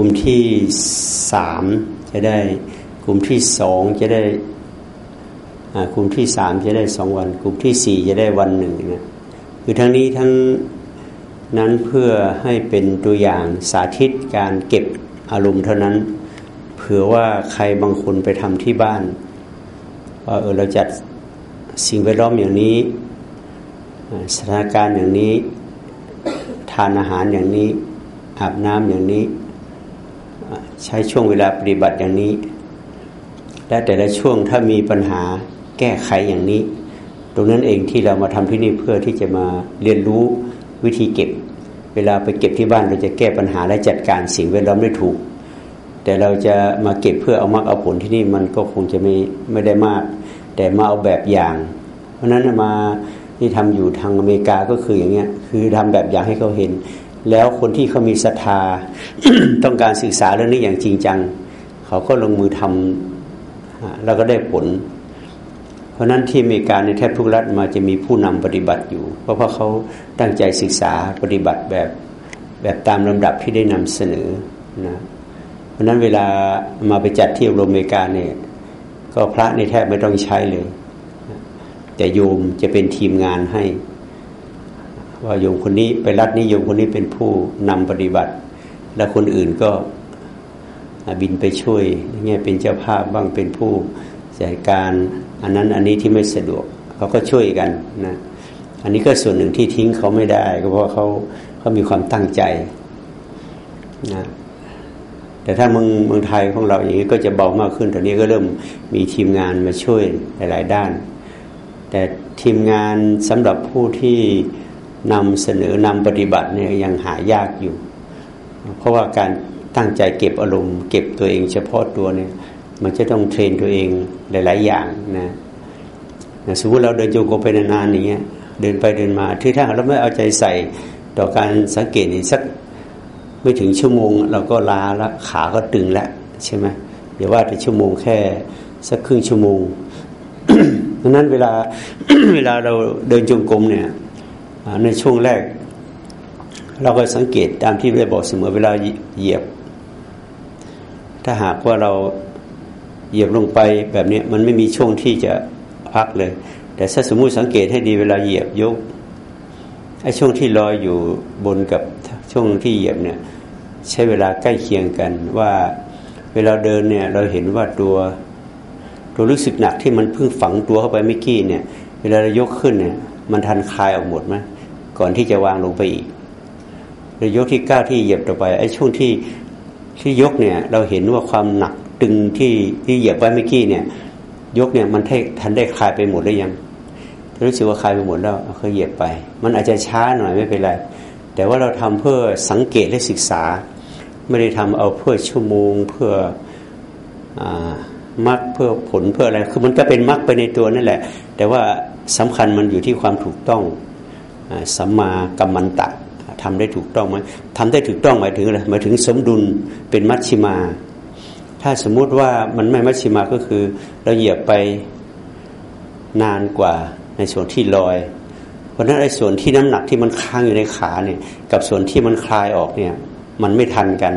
ลุ่มที่สามจะได้ กลุ่มที่สองจะได้กลุ่มที่สามจะได้สองวัน กลุ่มที่สี่จะได้วันหนึ่งนะคือทั้งนี้ทั้งนั้นเพื่อให้เป็นตัวอย่างสาธิตการเก็บอารมณ์เท่านั้นเผื่อว่าใครบางคนไปทำที่บ้านว่าเออเราจัดสิ่งแวดล้อมอย่างนี้สถานการณ์อย่างนี้ ทานอาหารอย่างนี้ อาบน้ำอย่างนี้ ใช้ช่วงเวลาปฏิบัติอย่างนี้ และแต่ละช่วงถ้ามีปัญหาแก้ไขอย่างนี้ ตรงนั้นเองที่เรามาทำที่นี่เพื่อที่จะมาเรียนรู้วิธีเก็บ เวลาไปเก็บที่บ้านเราจะแก้ปัญหาและจัดการสิ่งแวดล้อมได้ถูก แต่เราจะมาเก็บเพื่อเอามากเอาผลที่นี่มันก็คงจะไม่ไม่ได้มาก แต่มาเอาแบบอย่าง เพราะนั้นมาที่ทำอยู่ทางอเมริกาก็คืออย่างเงี้ยคือทำแบบอย่างให้เขาเห็น แล้วคนที่เขามีศรัทธาต้องการศึกษาเรื่องนี้อย่างจริงจัง เขาก็ลงมือทำแล้วก็ได้ผล เพราะนั้นที่อเมริกาในแทบทุกรัฐมาจะมีผู้นำปฏิบัติอยู่ เพราะเพราะเขาตั้งใจศึกษาปฏิบัติแบบแบบตามลำดับที่ได้นำเสนอนะเพราะนั้นเวลามาไปจัดที่อเมริกาเนี่ยก็พระในแทบไม่ต้องใช้เลย แต่โยมจะเป็นทีมงานให้ ว่าโยมคนนี้ไปรัดนี้โยมคนนี้เป็นผู้นำปฏิบัติ และคนอื่นก็บินไปช่วยเนี่ยเป็นเจ้าภาพบ้างเป็นผู้จัดการอันนั้นอันนี้ที่ไม่สะดวกเขาก็ช่วยกันนะอันนี้ก็ส่วนหนึ่งที่ทิ้งเขาไม่ได้ ก็เพราะเขาเขามีความตั้งใจนะแต่ถ้าเมืองเมืองไทยของเราอย่างนี้ก็จะเบามากขึ้นตอนนี้ก็เริ่มมีทีมงานมาช่วยหลาย ๆ ด้าน แต่ทีมงานสำหรับผู้ที่ นำเสนอนำปฏิบัติเนี่ยยังหายากอยู่ เพราะว่าการตั้งใจเก็บอารมณ์เก็บตัวเองเฉพาะตัวเนี่ยมันจะต้องเทรนตัวเองหลาย ๆ อย่างนะสมมติเราเดินโยกไปนานๆอย่างเงี้ยเดินไปเดินมาที่ถ้าเราไม่เอาใจใส่ต่อการสังเกตสักไม่ถึงชั่วโมง เราก็ล้าละขาก็ตึงแล้วใช่ไหมเดี๋ยวว่าแต่ชั่วโมงแค่สักครึ่งชั่วโมงดังนั้นเวลาเวลาเราเดินจงกรมเนี่ย ในช่วงแรก เราก็สังเกตตามที่ได้บอกเสมอเวลาเหยียบ ถ้าหากว่าเราเหยียบลงไปแบบนี้มันไม่มีช่วงที่จะพักเลย แต่ถ้าสมมุติสังเกตให้ดีเวลาเหยียบยกไอ้ช่วงที่ลอยอยู่บนกับช่วงที่เหยียบเนี่ย ใช้เวลาใกล้เคียงกันว่าเวลาเดินเนี่ย เราเห็นว่าตัวตัวรู้สึกหนักที่มันเพิ่งฝังตัวเข้าไปเมื่อกี้เนี่ย เวลาเรายกขึ้นเนี่ย มันทันคลายออกหมดไหมก่อนที่จะวางลงไปอีกเรายกที่ก้าวที่เหยียบต่อไปไอ้ช่วงที่ที่ยกเนี่ย เราเห็นว่าความหนักตึงที่ที่เหยียบไว้เมื่อกี้เนี่ย ยกเนี่ยมันทันได้คลายไปหมดหรือยังรู้สึกว่าคลายไปหมดแล้วเคยเหยียบไป มันอาจจะช้าหน่อยไม่เป็นไรแต่ว่าเราทำเพื่อสังเกตและศึกษา ไม่ได้ทำเอาเพื่อชั่วโมงเพื่ออมรรคเพื่อผลเพื่ออะไร คือมันก็เป็นมรรคไปในตัวนั่นแหละ แต่ว่า สำคัญมันอยู่ที่ความถูกต้องสัมมากัมมันตะทำได้ถูกต้องไหมทำได้ถูกต้องหมายถึงอะไรหมายถึงสมดุลเป็นมัชชิมา ถ้าสมมุติว่ามันไม่มัชชิมาก็คือ เราเหยียบไปนานกว่าในส่วนที่ลอย เพราะนั้นไอ้ส่วนที่น้ำหนักที่มันค้างอยู่ในขาเนี่ย กับส่วนที่มันคลายออกเนี่ย มันไม่ทันกัน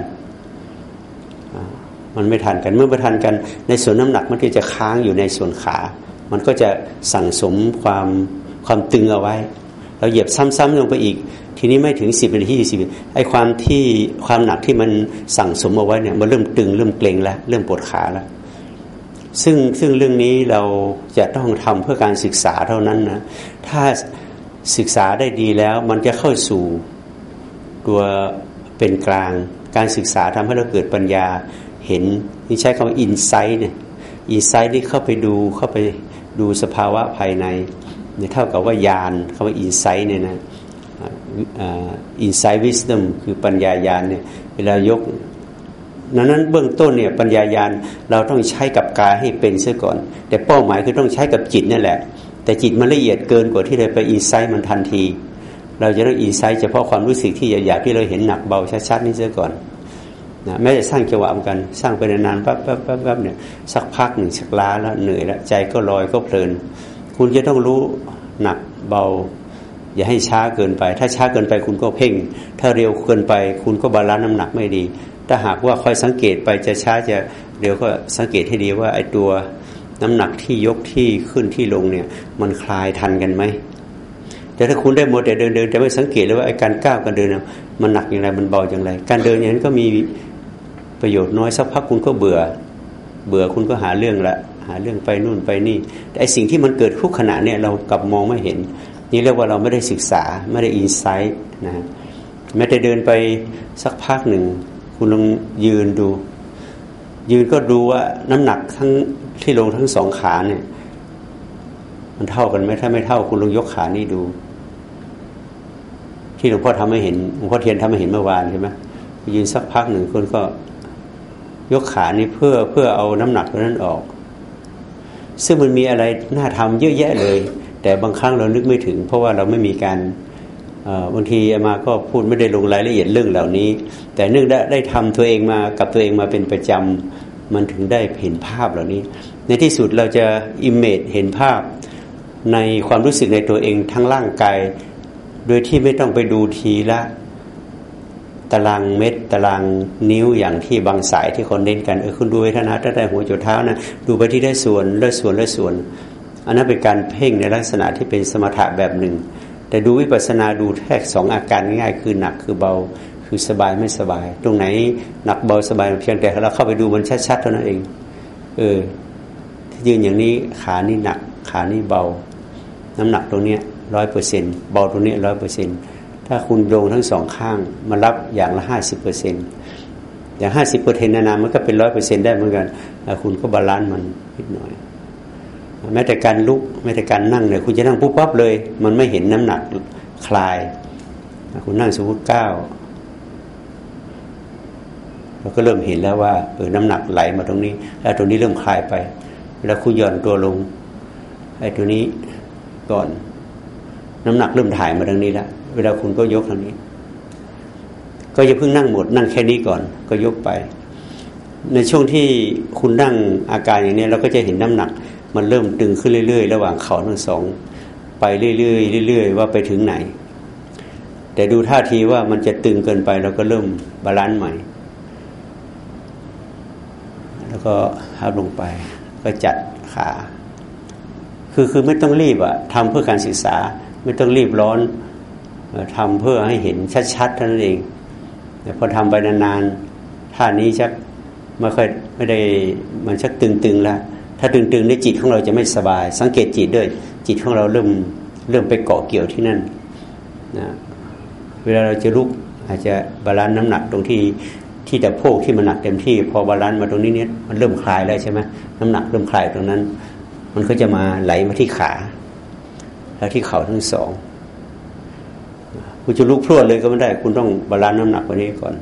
มันไม่ทันกันเมื่อไม่ทันกัน ในส่วนน้ำหนักมันก็จะค้างอยู่ในส่วนขา มันก็จะสั่งสมความความตึงเอาไว้ เราเหยียบซ้ำๆลงไปอีก ทีนี้ไม่ถึงสิบนาทีสิบไอ้ความที่ความหนักที่มันสั่งสมเอาไว้เนี่ยมันเริ่มตึงเริ่มเกร็งแล้วเริ่มปวดขาแล้วซึ่งซึ่งเรื่องนี้เราจะต้องทำเพื่อการศึกษาเท่านั้นนะถ้าศึกษาได้ดีแล้วมันจะเข้าสู่ตัวเป็นกลาง การศึกษาทำให้เราเกิดปัญญาเห็นนี่ใช้คำว่าอินไซต์เนี่ยinsight นี่เข้าไปดูเข้าไป ดูสภาวะภายในเนี่ยเท่ากับว่าญาณคำว่า insight เนี่ยนะ insight wisdom คือปัญญาญาณเนี่ยเวลายกนั้นนั้นเบื้องต้นเนี่ยปัญญาญาณเราต้องใช้กับกายให้เป็นเสียก่อน แต่เป้าหมายคือต้องใช้กับจิตนั่นแหละ แต่จิตมันละเอียดเกินกว่าที่เราไป insight มันทันที เราจะต้อง insight เฉพาะความรู้สึกที่หยาบที่เราเห็นหนักเบาชัดๆนี่เสียก่อน นะแม้จะสร้างจังหวะเหมือนกัน สร้างไปนานๆปั๊บปั๊บปั๊บปั๊บเนี่ยสักพักหนึ่งสักล้าแล้วเหนื่อยแล้วใจก็ลอยก็เพลิน คุณจะต้องรู้หนักเบา อย่าให้ช้าเกินไป ถ้าช้าเกินไปคุณก็เพ่ง ถ้าเร็วเกินไป คุณก็ balance น้ำหนักไม่ดี ถ้าหากว่าคอยสังเกตไปจะช้าจะเดี๋ยวก็สังเกตให้ดีว่าไอ้ตัวน้ำหนักที่ยกที่ขึ้นที่ลงเนี่ยมันคลายทันกันไหมแต่ถ้าคุณได้หมดแต่เดินเดินแต่ไม่สังเกตเลยว่าไอ้การก้าวการเดินมันหนักอย่างไรมันเบาอย่างไร การเดินอย่างนั้นก็มี ประโยชน์น้อยสักพักคุณก็เบื่อ เบื่อคุณก็หาเรื่องละหาเรื่องไปนู่นไปนี่ แต่ไอสิ่งที่มันเกิดทุกขณะเนี่ยเรากลับมองไม่เห็น นี่เรียกว่าเราไม่ได้ศึกษาไม่ได้อินไซต์นะแม้แต่เดินไปสักพักหนึ่ง คุณลองยืนดู ยืนก็ดูว่าน้ำหนักทั้งที่ลงทั้งสองขาเนี่ย มันเท่ากันไหมถ้าไม่เท่าคุณลองยกขานี่ดู ที่หลวงพ่อทำให้เห็นหลวงพ่อเทียนทำให้เห็นเมื่อวานใช่ไหมยืนสักพักหนึ่งคนก็ ยกขานี้เพื่อเพื่อเอาน้ำหนักนั้นออก ซึ่งมันมีอะไรน่าทำเยอะแยะเลย แต่บางครั้งเรานึกไม่ถึง เพราะว่าเราไม่มีการบางทีมาก็พูดไม่ได้ลงรายละเอียดเรื่องเหล่านี้ แต่เนื่องได้ได้ทำตัวเองมากับตัวเองมาเป็นประจำมันถึงได้เห็นภาพเหล่านี้ ในที่สุดเราจะอิมเมจเห็นภาพในความรู้สึกในตัวเองทั้งร่างกาย โดยที่ไม่ต้องไปดูทีละ ตารางเม็ดตารางนิ้วอย่างที่บางสายที่คนเน้นกันเออคุณดูเวทนาตั้งแต่หัวจุดเท้านะดูไปที่ได้ส่วนละส่วนละส่วน อันนั้นเป็นการเพ่งในลักษณะที่เป็นสมถะแบบหนึ่ง แต่ดูวิปัสนาดูแค่สองอาการง่ายคือหนักคือเบาคือสบายไม่สบาย ตรงไหนหนักเบาสบายเพียงแต่เราเข้าไปดูมันชัดๆเท่านั้นเอง เออที่ยืนอย่างนี้ขานี่หนักขานี่เบา น้ำหนักตรงนี้ร้อยเปอร์เซ็นต์เบาตรงนี้ร้อยเปอร์เซ็นต์ ถ้าคุณโยงทั้งสองข้างมารับอย่างละห้าสิบเปอร์เซ็นต์อย่างห้าสิบเปอร์เซ็นต์นานๆมันก็เป็นร้อยเปอร์เซ็นต์ได้เหมือนกันคุณก็ balance มันนิดหน่อย แม้แต่การลุกแม้แต่การนั่งเนี่ยคุณจะนั่งปุ๊บปั๊บเลย มันไม่เห็นน้ำหนักคลาย คุณนั่งสมมติเก้าเราก็เริ่มเห็นแล้วว่าเออน้ำหนักไหลมาตรงนี้ แล้วตรงนี้เริ่มคลายไป แล้วคุณหย่อนตัวลงไอ้ตัวนี้ก่อน น้ำหนักเริ่มถ่ายมาตรงนี้แล้ว เวลาคุณก็ยกทางนี้ ก็อย่าเพิ่งนั่งหมด นั่งแค่นี้ก่อน ก็ยกไป ในช่วงที่คุณนั่งอาการอย่างนี้เราก็จะเห็นน้ำหนัก มันเริ่มตึงขึ้นเรื่อย ๆ ระหว่างเข่าทั้งสอง ไปเรื่อยๆเรื่อยๆว่าไปถึงไหน แต่ดูท่าทีว่ามันจะตึงเกินไปเราก็เริ่ม balance ใหม่ แล้วก็ทับลงไป ก็จัดขาคือคือไม่ต้องรีบอะทำเพื่อการศึกษา ไม่ต้องรีบร้อน ทำเพื่อให้เห็นชัดๆเท่านั้นเองแต่พอทำไปนานๆท่านี้ชักไม่ค่อยไม่ได้มันชักตึงๆแล้วถ้าตึงๆในจิตของเราจะไม่สบาย สังเกตจิตด้วย จิตของเราเริ่มเริ่มไปเกาะเกี่ยวที่นั่นนะเวลาเราจะลุกอาจจะ balance น้ำหนักตรงที่ที่ตะโพกที่มันหนักเต็มที่ พอ balance มาตรงนี้เนี่ยมันเริ่มคลายแล้วใช่ไหมน้ำหนักเริ่มคลายตรงนั้น มันก็จะมาไหลมาที่ขา แล้วที่เข่าทั้งสอง คุณจะลุกพรวดเลยก็ไม่ได้ คุณต้อง balance น้ำหนักกว่านี้ก่อน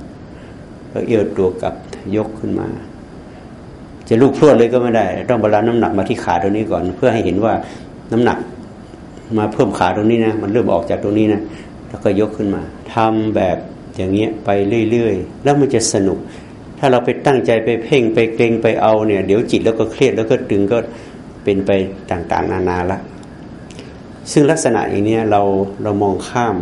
แล้วเอี้ยวตัวกลับยกขึ้นมา จะลุกพรวดเลยก็ไม่ได้ ต้องบาลานซ์น้ำหนักมาที่ขาตรงนี้ก่อน เพื่อให้เห็นว่าน้ำหนักมาเพิ่มขาตรงนี้นะมันเริ่มออกจากตรงนี้นะแล้วก็ยกขึ้นมาทำแบบอย่างเงี้ยไปเรื่อยๆ แล้วมันจะสนุก ถ้าเราไปตั้งใจไปเพ่งไปเกรงไปเอาเนี่ย เดี๋ยวจิตแล้วก็เครียดแล้วก็ตึงก็เป็นไปต่างๆ นานาละ ซึ่งลักษณะอย่างนี้เราเรามองข้าม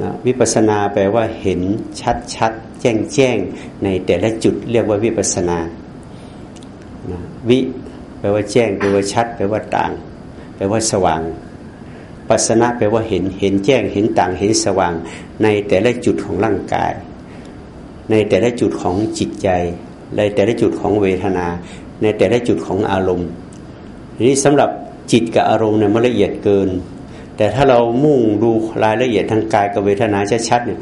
นะวิปัสนาแปลว่าเห็นชัดชัดแจ้งแจ้งในแต่ละจุดเรียกว่าวิปัสนานะวิแปลว่าแจ้งแปลว่าชัด แปลว่าต่าง แปลว่าสว่าง ปัสนาแปลว่าเห็นเห็นแจ้งเห็นต่างเห็นสว่าง ในแต่ละจุดของร่างกาย ในแต่ละจุดของจิตใจ ในแต่ละจุดของเวทนา ในแต่ละจุดของอารมณ์นี้สำหรับจิตกับอารมณ์เนี่ยมันละเอียดเกิน แต่ถ้าเรามุ่งดูรายละเอียดทางกายกับเวทนาชัดๆเนี่ย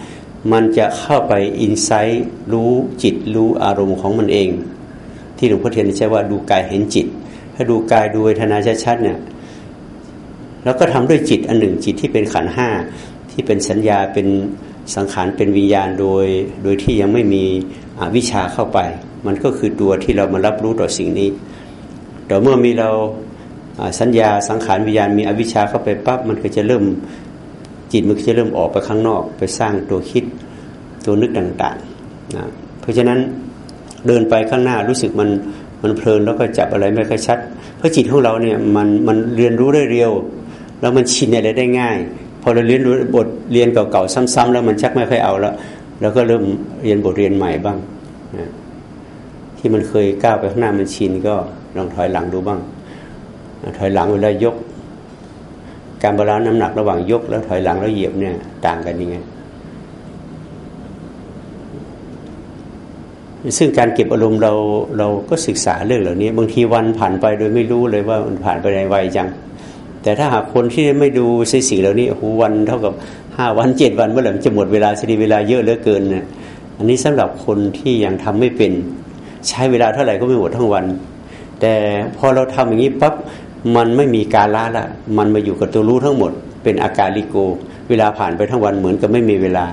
มันจะเข้าไปอินไซต์รู้จิตรู้อารมณ์ของมันเอง ที่หลวงพ่อเทียนใช้ว่าดูกายเห็นจิต ถ้าดูกายดูเวทนาชัดๆเนี่ยแล้วก็ทำด้วยจิตอันหนึ่งจิตที่เป็นขันห้าที่เป็นสัญญาเป็นสังขารเป็นวิญญาณโดย โดยที่ยังไม่มีวิชาเข้าไป มันก็คือตัวที่เรามารับรู้ต่อสิ่งนี้แต่เมื่อมีเรา สัญญาสังขารวิญญาณมีอวิชชาเข้าไปปั๊บมันก็จะเริ่มจิตมันก็จะเริ่มออกไปข้างนอก ไปสร้างตัวคิดตัวนึกต่างๆนะเพราะฉะนั้นเดินไปข้างหน้ารู้สึกมันมันเพลินแล้วก็จับอะไรไม่ค่อยชัด เพราะจิตของเราเนี่ยมันมันเรียนรู้ได้เร็ว แล้วมันชินอะไรได้ง่าย พอเราเรียนรู้บทเรียนเก่าๆซ้ำๆแล้วมันชักไม่ค่อยเอาแล้วแล้วก็เริ่มเรียนบทเรียนใหม่บ้างนะที่มันเคยก้าวไปข้างหน้ามันชินก็ลองถอยหลังดูบ้าง ถอยหลังเวลายก การ balance น้ำหนักระหว่างยก แล้วถอยหลังแล้วเหยียบเนี่ย ต่างกันยังไงซึ่งการเก็บอารมณ์เราเราก็ศึกษาเรื่องเหล่านี้ บางทีวันผ่านไปโดยไม่รู้เลยว่ามันผ่านไปในวัยจัง แต่ถ้าหากคนที่ไม่ดูสิ่งเหล่านี้โอ้โหวันเท่ากับห้าวันเจ็ดวันเมื่อไหร่จะหมดเวลาจะดีเวลาเยอะเหลือเกินเนี่ยอันนี้สำหรับคนที่ยังทำไม่เป็น ใช้เวลาเท่าไหร่ก็ไม่หมดทั้งวัน แต่พอเราทำอย่างนี้ปั๊บ มันไม่มีการละละ มันมาอยู่กับตัวรู้ทั้งหมด เป็นอาการลิโก เวลาผ่านไปทั้งวันเหมือนกับไม่มีเวลา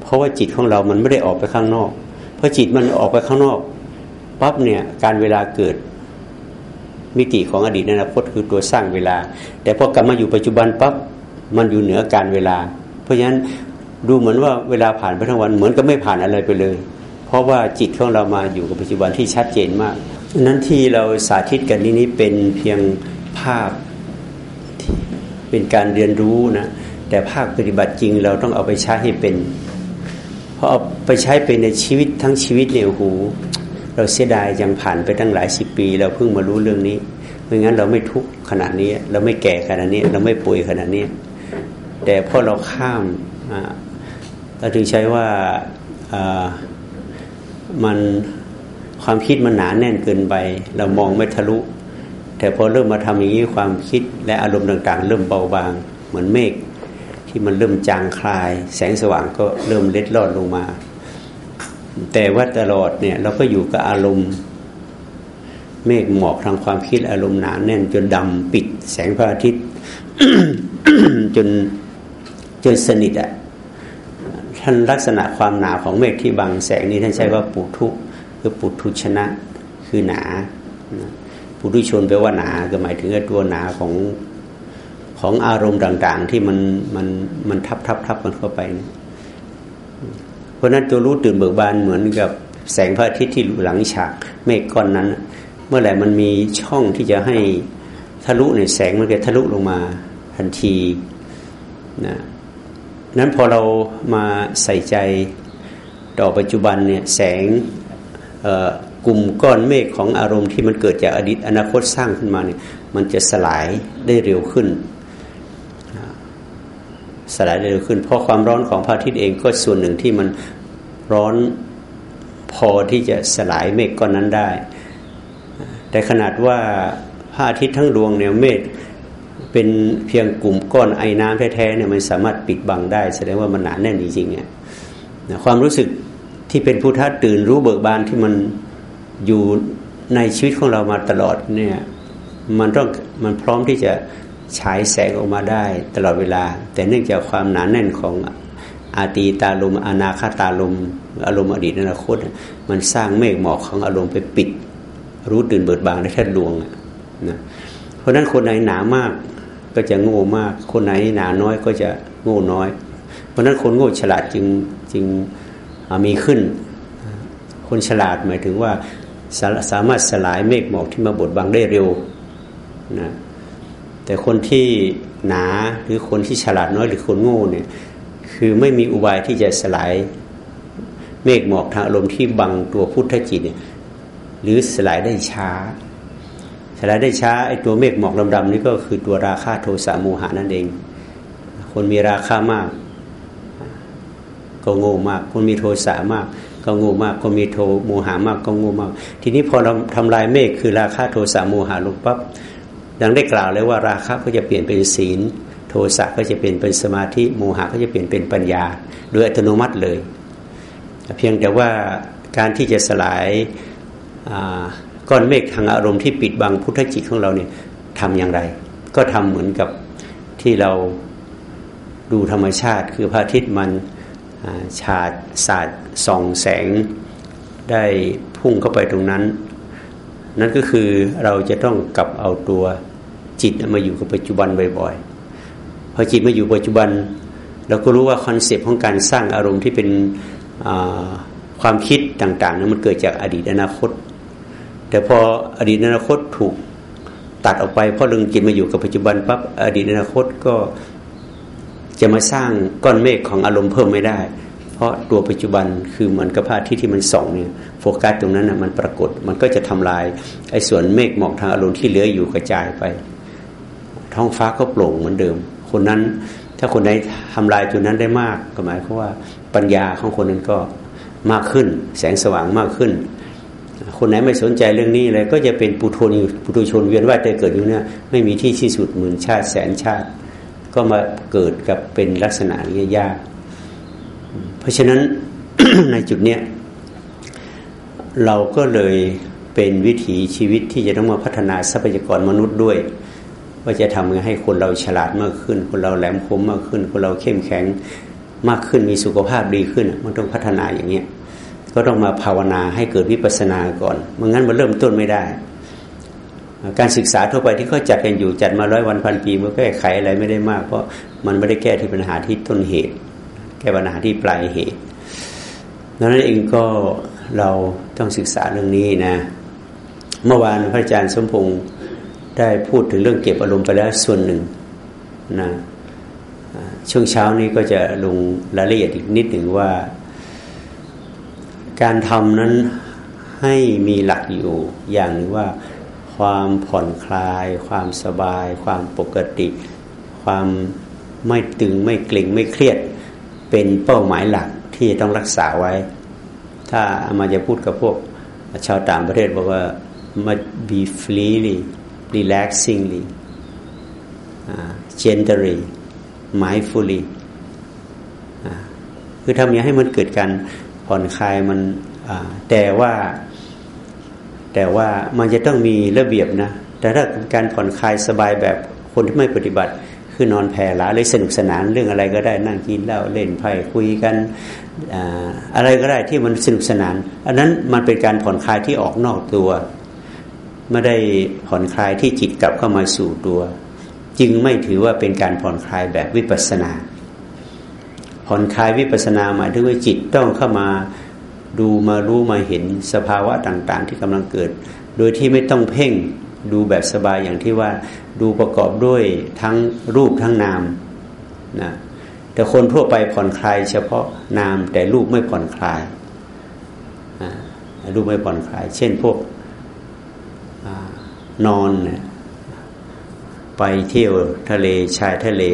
เพราะว่าจิตของเรามันไม่ได้ออกไปข้างนอกพอจิตมันออกไปข้างนอกปั๊บเนี่ยการเวลาเกิดมิติของอดีตอนาคตคือตัวสร้างเวลา แต่พอกลับมาอยู่ปัจจุบันปั๊บมันอยู่เหนือการเวลา เพราะฉะนั้นดูเหมือนว่าเวลาผ่านไปทั้งวันเหมือนกับไม่ผ่านอะไรไปเลย เพราะว่าจิตของเรามาอยู่กับปัจจุบันที่ชัดเจนมาก นั้นที่เราสาธิตกันนี้นี้เป็นเพียงภาพเป็นการเรียนรู้นะแต่ภาคปฏิบัติจริงเราต้องเอาไปใช้ให้เป็น เพอเอาไปใช้ไปในชีวิตทั้งชีวิตเนี่ยโอ้โหเราเสียดายยังผ่านไปตั้งหลายสิบปี เราเพิ่งมารู้เรื่องนี้ไม่งั้นเราไม่ทุกข์ขนาดนี้ เราไม่แก่ขนาดนี้ เราไม่ป่วยขนาดนี้ แต่พอเราข้ามเราถึงใช้ว่ามัน ความคิดมันหนาแน่นเกินไป เรามองไม่ทะลุ แต่พอเริ่มมาทำอย่างนี้ความคิดและอารมณ์ต่างๆ เริ่มเบาบาง เหมือนเมฆที่มันเริ่มจางคลาย แสงสว่างก็เริ่มเล็ดลอดลงมา แต่ว่าตลอดเนี่ยเราก็อยู่กับอารมณ์เมฆหมอกทางความคิดอารมณ์หนาแน่น จนดำปิด แสงพระอาทิตย์จนจนสนิทอะ่ะท่านลักษณะความหนาของเมฆที่บังแสงนี้ท่านใช้ว่าปุถุ คือปุถุชนะคือหนาปุถุชนแปลว่าหนาก็หมายถึงตัวหนาของของอารมณ์ต่าง ๆ ที่มันมันมันทับทับทับกันเข้าไป เพราะนั้นตัวรู้ตื่นเบิกบานเหมือนกับแสงพระอาทิตย์ที่หลังฉากเมฆก้อนนั้น เมื่อไหร่มันมีช่องที่จะให้ทะลุเนี่ยแสงมันจะทะลุลงมาทันทีนะนั้นพอเรามาใส่ใจต่อปัจจุบันเนี่ยแสง กลุ่มก้อนเมฆของอารมณ์ที่มันเกิดจากอดีตอนาคตสร้างขึ้นมาเนี่ยมันจะสลายได้เร็วขึ้น สลายได้เร็วขึ้น เพราะความร้อนของพระอาทิตย์เองก็ส่วนหนึ่งที่มันร้อนพอที่จะสลายเมฆก้อนนั้นได้ แต่ขนาดว่าพระอาทิตย์ทั้งดวงเนี่ยเมฆเป็นเพียงกลุ่มก้อนไอ้น้ำแท้ๆเนี่ยมันสามารถปิดบังได้ แสดงว่ามันหนาแน่นจริงๆเนี่ยความรู้สึก ที่เป็นผู้ทัดตื่นรู้เบิกบานที่มันอยู่ในชีวิตของเรามาตลอดเนี่ยมันต้องมันพร้อมที่จะฉายแสงออกมาได้ตลอดเวลา แต่เนื่องจากความหนานแน่นของอาตีตาลมอนาคาตาลมอารมณ์อดีตอนาคต มันสร้างเมฆหมอกของอารมณ์ไปปิด รู้ตื่นเบิดบางได้แค่ดวงนะเพราะนั้นคนไหนหนามากก็จะโง่มาก คนไหนหนาน้อยก็จะโง่น้อย เพราะนั้นคนโง่ฉลาดจึงจึง มีขึ้น คนฉลาดหมายถึงว่าสาสามารถสลายเมฆหมอกที่มาบดบังได้เร็วนะแต่คนที่หนาหรือคนที่ฉลาดน้อยหรือคนโง่เนี่ยคือไม่มีอุบายที่จะสลายเมฆหมอกทางอารมณ์ที่บังตัวพุทธจิตเนี่ยหรือสลายได้ช้า สลายได้ช้าไอ้ตัวเมฆหมอกดำๆนี่ก็คือตัวราคาโทสะโมหานั่นเอง คนมีราคามาก ก็โง่มาก คนมีโทสะมาก ก็โง่มาก คนมีโทโมหามากก็โง่มาก ทีนี้พอเราทำลายเมฆคือราคาโทสะโมหะลงปั๊บดังได้กล่าวเลยว่าราคะก็จะเปลี่ยนเป็นศีล โทสะก็จะเปลี่ยนเป็นสมาธิโมหะก็จะเปลี่ยนเป็นปัญญา โดยอัตโนมัติเลย เพียงแต่ว่าการที่จะสลายก้อนเมฆทางอารมณ์ที่ปิดบังพุทธจิตของเราเนี่ยทำอย่างไร ก็ทำเหมือนกับที่เราดูธรรมชาติ คือพระอาทิตย์มัน ฉาดสาดส่องแสงได้พุ่งเข้าไปตรงนั้น นั่นก็คือเราจะต้องกลับเอาตัวจิตมาอยู่กับปัจจุบันบ่อยๆพอจิตมาอยู่ปัจจุบัน เราก็รู้ว่าคอนเซปต์ของการสร้างอารมณ์ที่เป็นความคิดต่างๆนั้นมันเกิดจากอดีตอนาคต แต่พออดีตอนาคตถูกตัดออกไปเพราะเรื่องจิตมาอยู่กับปัจจุบันปั๊บอดีตอนาคตก็ จะมาสร้างก้อนเมฆของอารมณ์เพิ่มไม่ได้ เพราะตัวปัจจุบันคือเหมือนกับพระอาทิตย์ที่มันส่องเนี่ยโฟกัสตรงนั้นนะมันปรากฏมันก็จะทำลายไอ้ส่วนเมฆหมอกทางอารมณ์ที่เหลืออยู่กระจายไป ท้องฟ้าก็โปร่งเหมือนเดิม คนนั้นถ้าคนไหนทำลายจุดนั้นได้มากก็หมายความว่าปัญญาของคนนั้นก็มากขึ้น แสงสว่างมากขึ้น คนไหนไม่สนใจเรื่องนี้เลยก็จะเป็นปุถุชนปุถุชนเวียนว่ายแต่เกิดอยู่เนี่ยไม่มีที่ที่สุดหมื่นชาติแสนชาติ ก็มาเกิดกับเป็นลักษณะนี้ยาก เพราะฉะนั้นในจุดเนี้ยเราก็เลยเป็นวิถีชีวิตที่จะต้องมาพัฒนาทรัพยากรมนุษย์ด้วย ว่าจะทำให้คนเราฉลาดมากขึ้น คนเราแหลมคมมากขึ้น คนเราเข้มแข็งมากขึ้นมีสุขภาพดีขึ้น มันต้องพัฒนาอย่างเนี้ยก็ต้องมาภาวนาให้เกิดวิปัสสนาก่อนมื่งั้นมันเริ่มต้นไม่ได้ การศึกษาทั่วไปที่เขาจัดกันอยู่จัดมาร้อยวันพันปีมันก็แก้ไขอะไรไม่ได้มาก เพราะมันไม่ได้แก้ที่ปัญหาที่ต้นเหตุ แก้ปัญหาที่ปลายเหตุดังนั้นเองก็เราต้องศึกษาเรื่องนี้นะ เมื่อวานพระอาจารย์สมพงศ์ได้พูดถึงเรื่องเก็บอารมณ์ไปแล้วส่วนหนึ่งนะช่วงเช้านี้ก็จะลงรายละเอียดอีกนิดหนึ่งว่า การทำนั้นให้มีหลักอยู่อย่างหนึ่งว่า ความผ่อนคลาย ความสบาย ความปกติ ความไม่ตึงไม่เกร็งไม่เครียด เป็นเป้าหมายหลักที่ต้องรักษาไว้ ถ้ามาจะพูดกับพวกชาวต่างประเทศบอกว่ามา be freely relaxingly gently mindfully คือทำอย่างให้มันเกิดการผ่อนคลายมันแต่ว่า แต่ว่ามันจะต้องมีระเบียบนะ แต่ถ้าการผ่อนคลายสบายแบบคนที่ไม่ปฏิบัติ คือนอนแผ่ลาเลยสนุกสนานเรื่องอะไรก็ได้นั่งกินเหล้าเล่นไพ่คุยกันอะไรก็ได้ที่มันสนุกสนาน อันนั้นมันเป็นการผ่อนคลายที่ออกนอกตัวไม่ได้ผ่อนคลายที่จิตกลับเข้ามาสู่ตัว จึงไม่ถือว่าเป็นการผ่อนคลายแบบวิปัสนา ผ่อนคลายวิปัสนาหมายถึงว่าจิตต้องเข้ามา ดูมารู้มาเห็นสภาวะต่าง ๆ ที่กำลังเกิด โดยที่ไม่ต้องเพ่งดูแบบสบายอย่างที่ว่าดูประกอบด้วยทั้งรูปทั้งนามนะแต่คนทั่วไปผ่อนคลายเฉพาะนามแต่รูปไม่ผ่อนคลายรูปไม่ผ่อนคลาย เช่นพวกนอนไปเที่ยวทะเลชายทะเล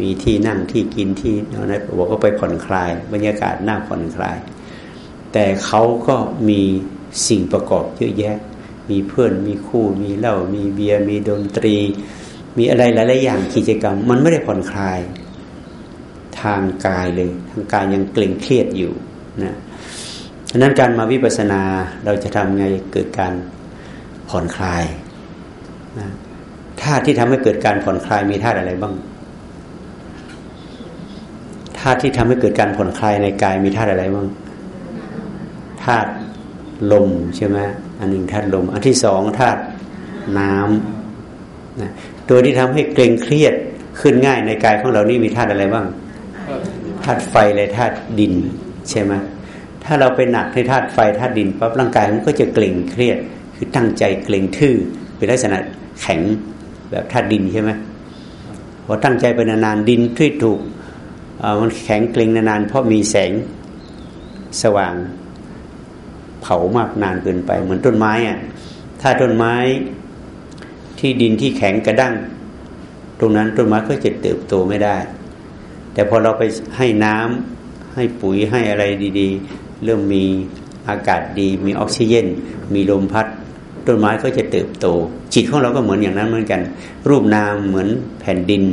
มีที่นั่งที่กินที่นอนบอกก็ไปผ่อนคลาย บรรยากาศน่าผ่อนคลาย แต่เขาก็มีสิ่งประกอบเยอะแยะ มีเพื่อนมีคู่มีเหล้ามีเบียร์มีดนตรี มีอะไรหลายๆอย่างกิจกรรม มันไม่ได้ผ่อนคลาย ทางกายเลย ทางกายยังเกร็งเครียดอยู่นะฉะนั้นการมาวิปัสสนาเราจะทำไงเกิดการผ่อนคลายนะธาตุที่ทำให้เกิดการผ่อนคลายมีธาตุอะไรบ้างธาตุที่ทำให้เกิดการผ่อนคลายในกายมีธาตุอะไรบ้าง ธาตุลมใช่ไหมอันหนึ่งธาตุลม อันที่สองธาตุน้ำนะตัวที่ทำให้เกรงเครียดขึ้นง่ายในกายของเรานี่มีธาตุอะไรบ้างธาตุไฟเลยธาตุดินใช่ไหมถ้าเราไปหนักในธาตุไฟธาตุดินปั๊บร่างกายมันก็จะเกร็งเครียด คือตั้งใจเกร็งทื่อเป็นลักษณะแข็งแบบธาตุดินใช่ไหมพอตั้งใจไปนานๆดินที่ถูกมันแข็งเกร็งนานๆเพราะมีแสงสว่าง เผามากนานเกินไป เหมือนต้นไม้อะถ้าต้นไม้ที่ดินที่แข็งกระด้างตรงนั้นต้นไม้ก็จะเติบโตไม่ได้ แต่พอเราไปให้น้ำให้ปุ๋ยให้อะไรดี ๆ เริ่มมีอากาศดี มีออกซิเจน มีลมพัด ต้นไม้ก็จะเติบโต จิตของเราก็เหมือนอย่างนั้นเหมือนกัน รูปนามเหมือนแผ่นดิน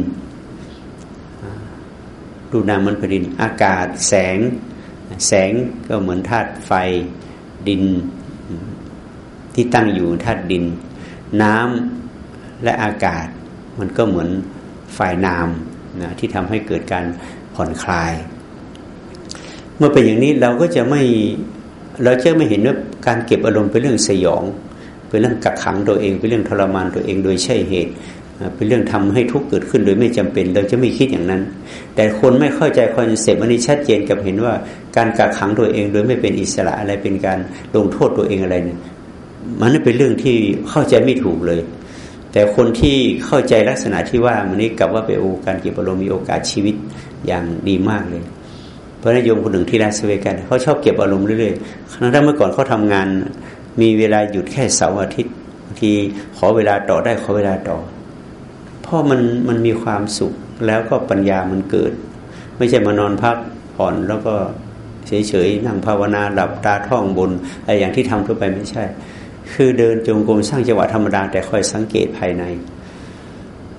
รูปนามเหมือนแผ่นดิน อากาศแสง แสงก็เหมือนธาตุไฟ ดินที่ตั้งอยู่ธาตุดิน น้ำและอากาศ มันก็เหมือนฝ่ายนามนะที่ทำให้เกิดการผ่อนคลาย เมื่อเป็นอย่างนี้เราก็จะไม่เราจะไม่เห็นว่าการเก็บอารมณ์เป็นเรื่องสยอง เป็นเรื่องกักขังตัวเองเป็นเรื่องทรมานตัวเองโดยใช่เหตุ เป็นเรื่องทำให้ทุกข์เกิดขึ้นโดยไม่จำเป็น เราจะไม่คิดอย่างนั้น แต่คนไม่เข้าใจคอนเซปต์อันนี้ชัดเจนกับเห็นว่าการกักขังตัวเองโดยไม่เป็นอิสระอะไรเป็นการลงโทษตัวเองอะไรเนี่ยมันเป็นเรื่องที่เข้าใจไม่ถูกเลย แต่คนที่เข้าใจลักษณะที่ว่ามันนี้กับว่าไปโอการเก็บอารมณ์มีโอกาสชีวิตอย่างดีมากเลย เพราะนายโยมคนหนึ่งที่ลาสเวกัสเขาชอบเก็บอารมณ์เรื่อยๆครั้งแรกเมื่อก่อนเขาทางาน มีเวลาหยุดแค่เสาร์อาทิตย์บางทีขอเวลาต่อได้ขอเวลาต่อ ราะมันมันมีความสุขแล้วก็ปัญญามันเกิด ไม่ใช่มานอนพักผ่อนแล้วก็เฉยๆนั่งภาวนาหลับตาท่องบนอะไรอย่างที่ทำทั่วไปไม่ใช่ คือเดินจงกรมสร้างจังหวะธรรมดา แต่คอยสังเกตภายใน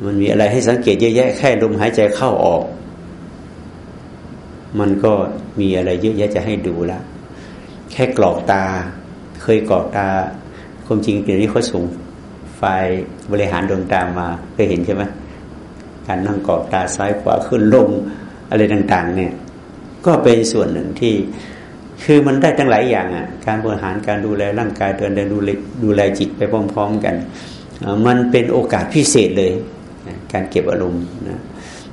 มันมีอะไรให้สังเกตเยอะแยะแค่ลมหายใจเข้าออก มันก็มีอะไรเยอะแยะจะให้ดูละแค่กรอกตา เคยกรอกตาความจริงเดี๋ยวนี้เขาส่ง ไฟบริหารดวงตามาเคยเห็นใช่ไหมการนั่งกอกตาซ้ายขวาขึ้นลงอะไรต่าง ๆ เนี่ย ก็เป็นส่วนหนึ่งที่คือมันได้ทั้งหลายอย่างอะ การบริหารการดูแลร่างกายเดินเดินดูแลดูแลจิตไปพร้อม ๆ กัน มันเป็นโอกาสพิเศษเลยการเก็บอารมณ์นะ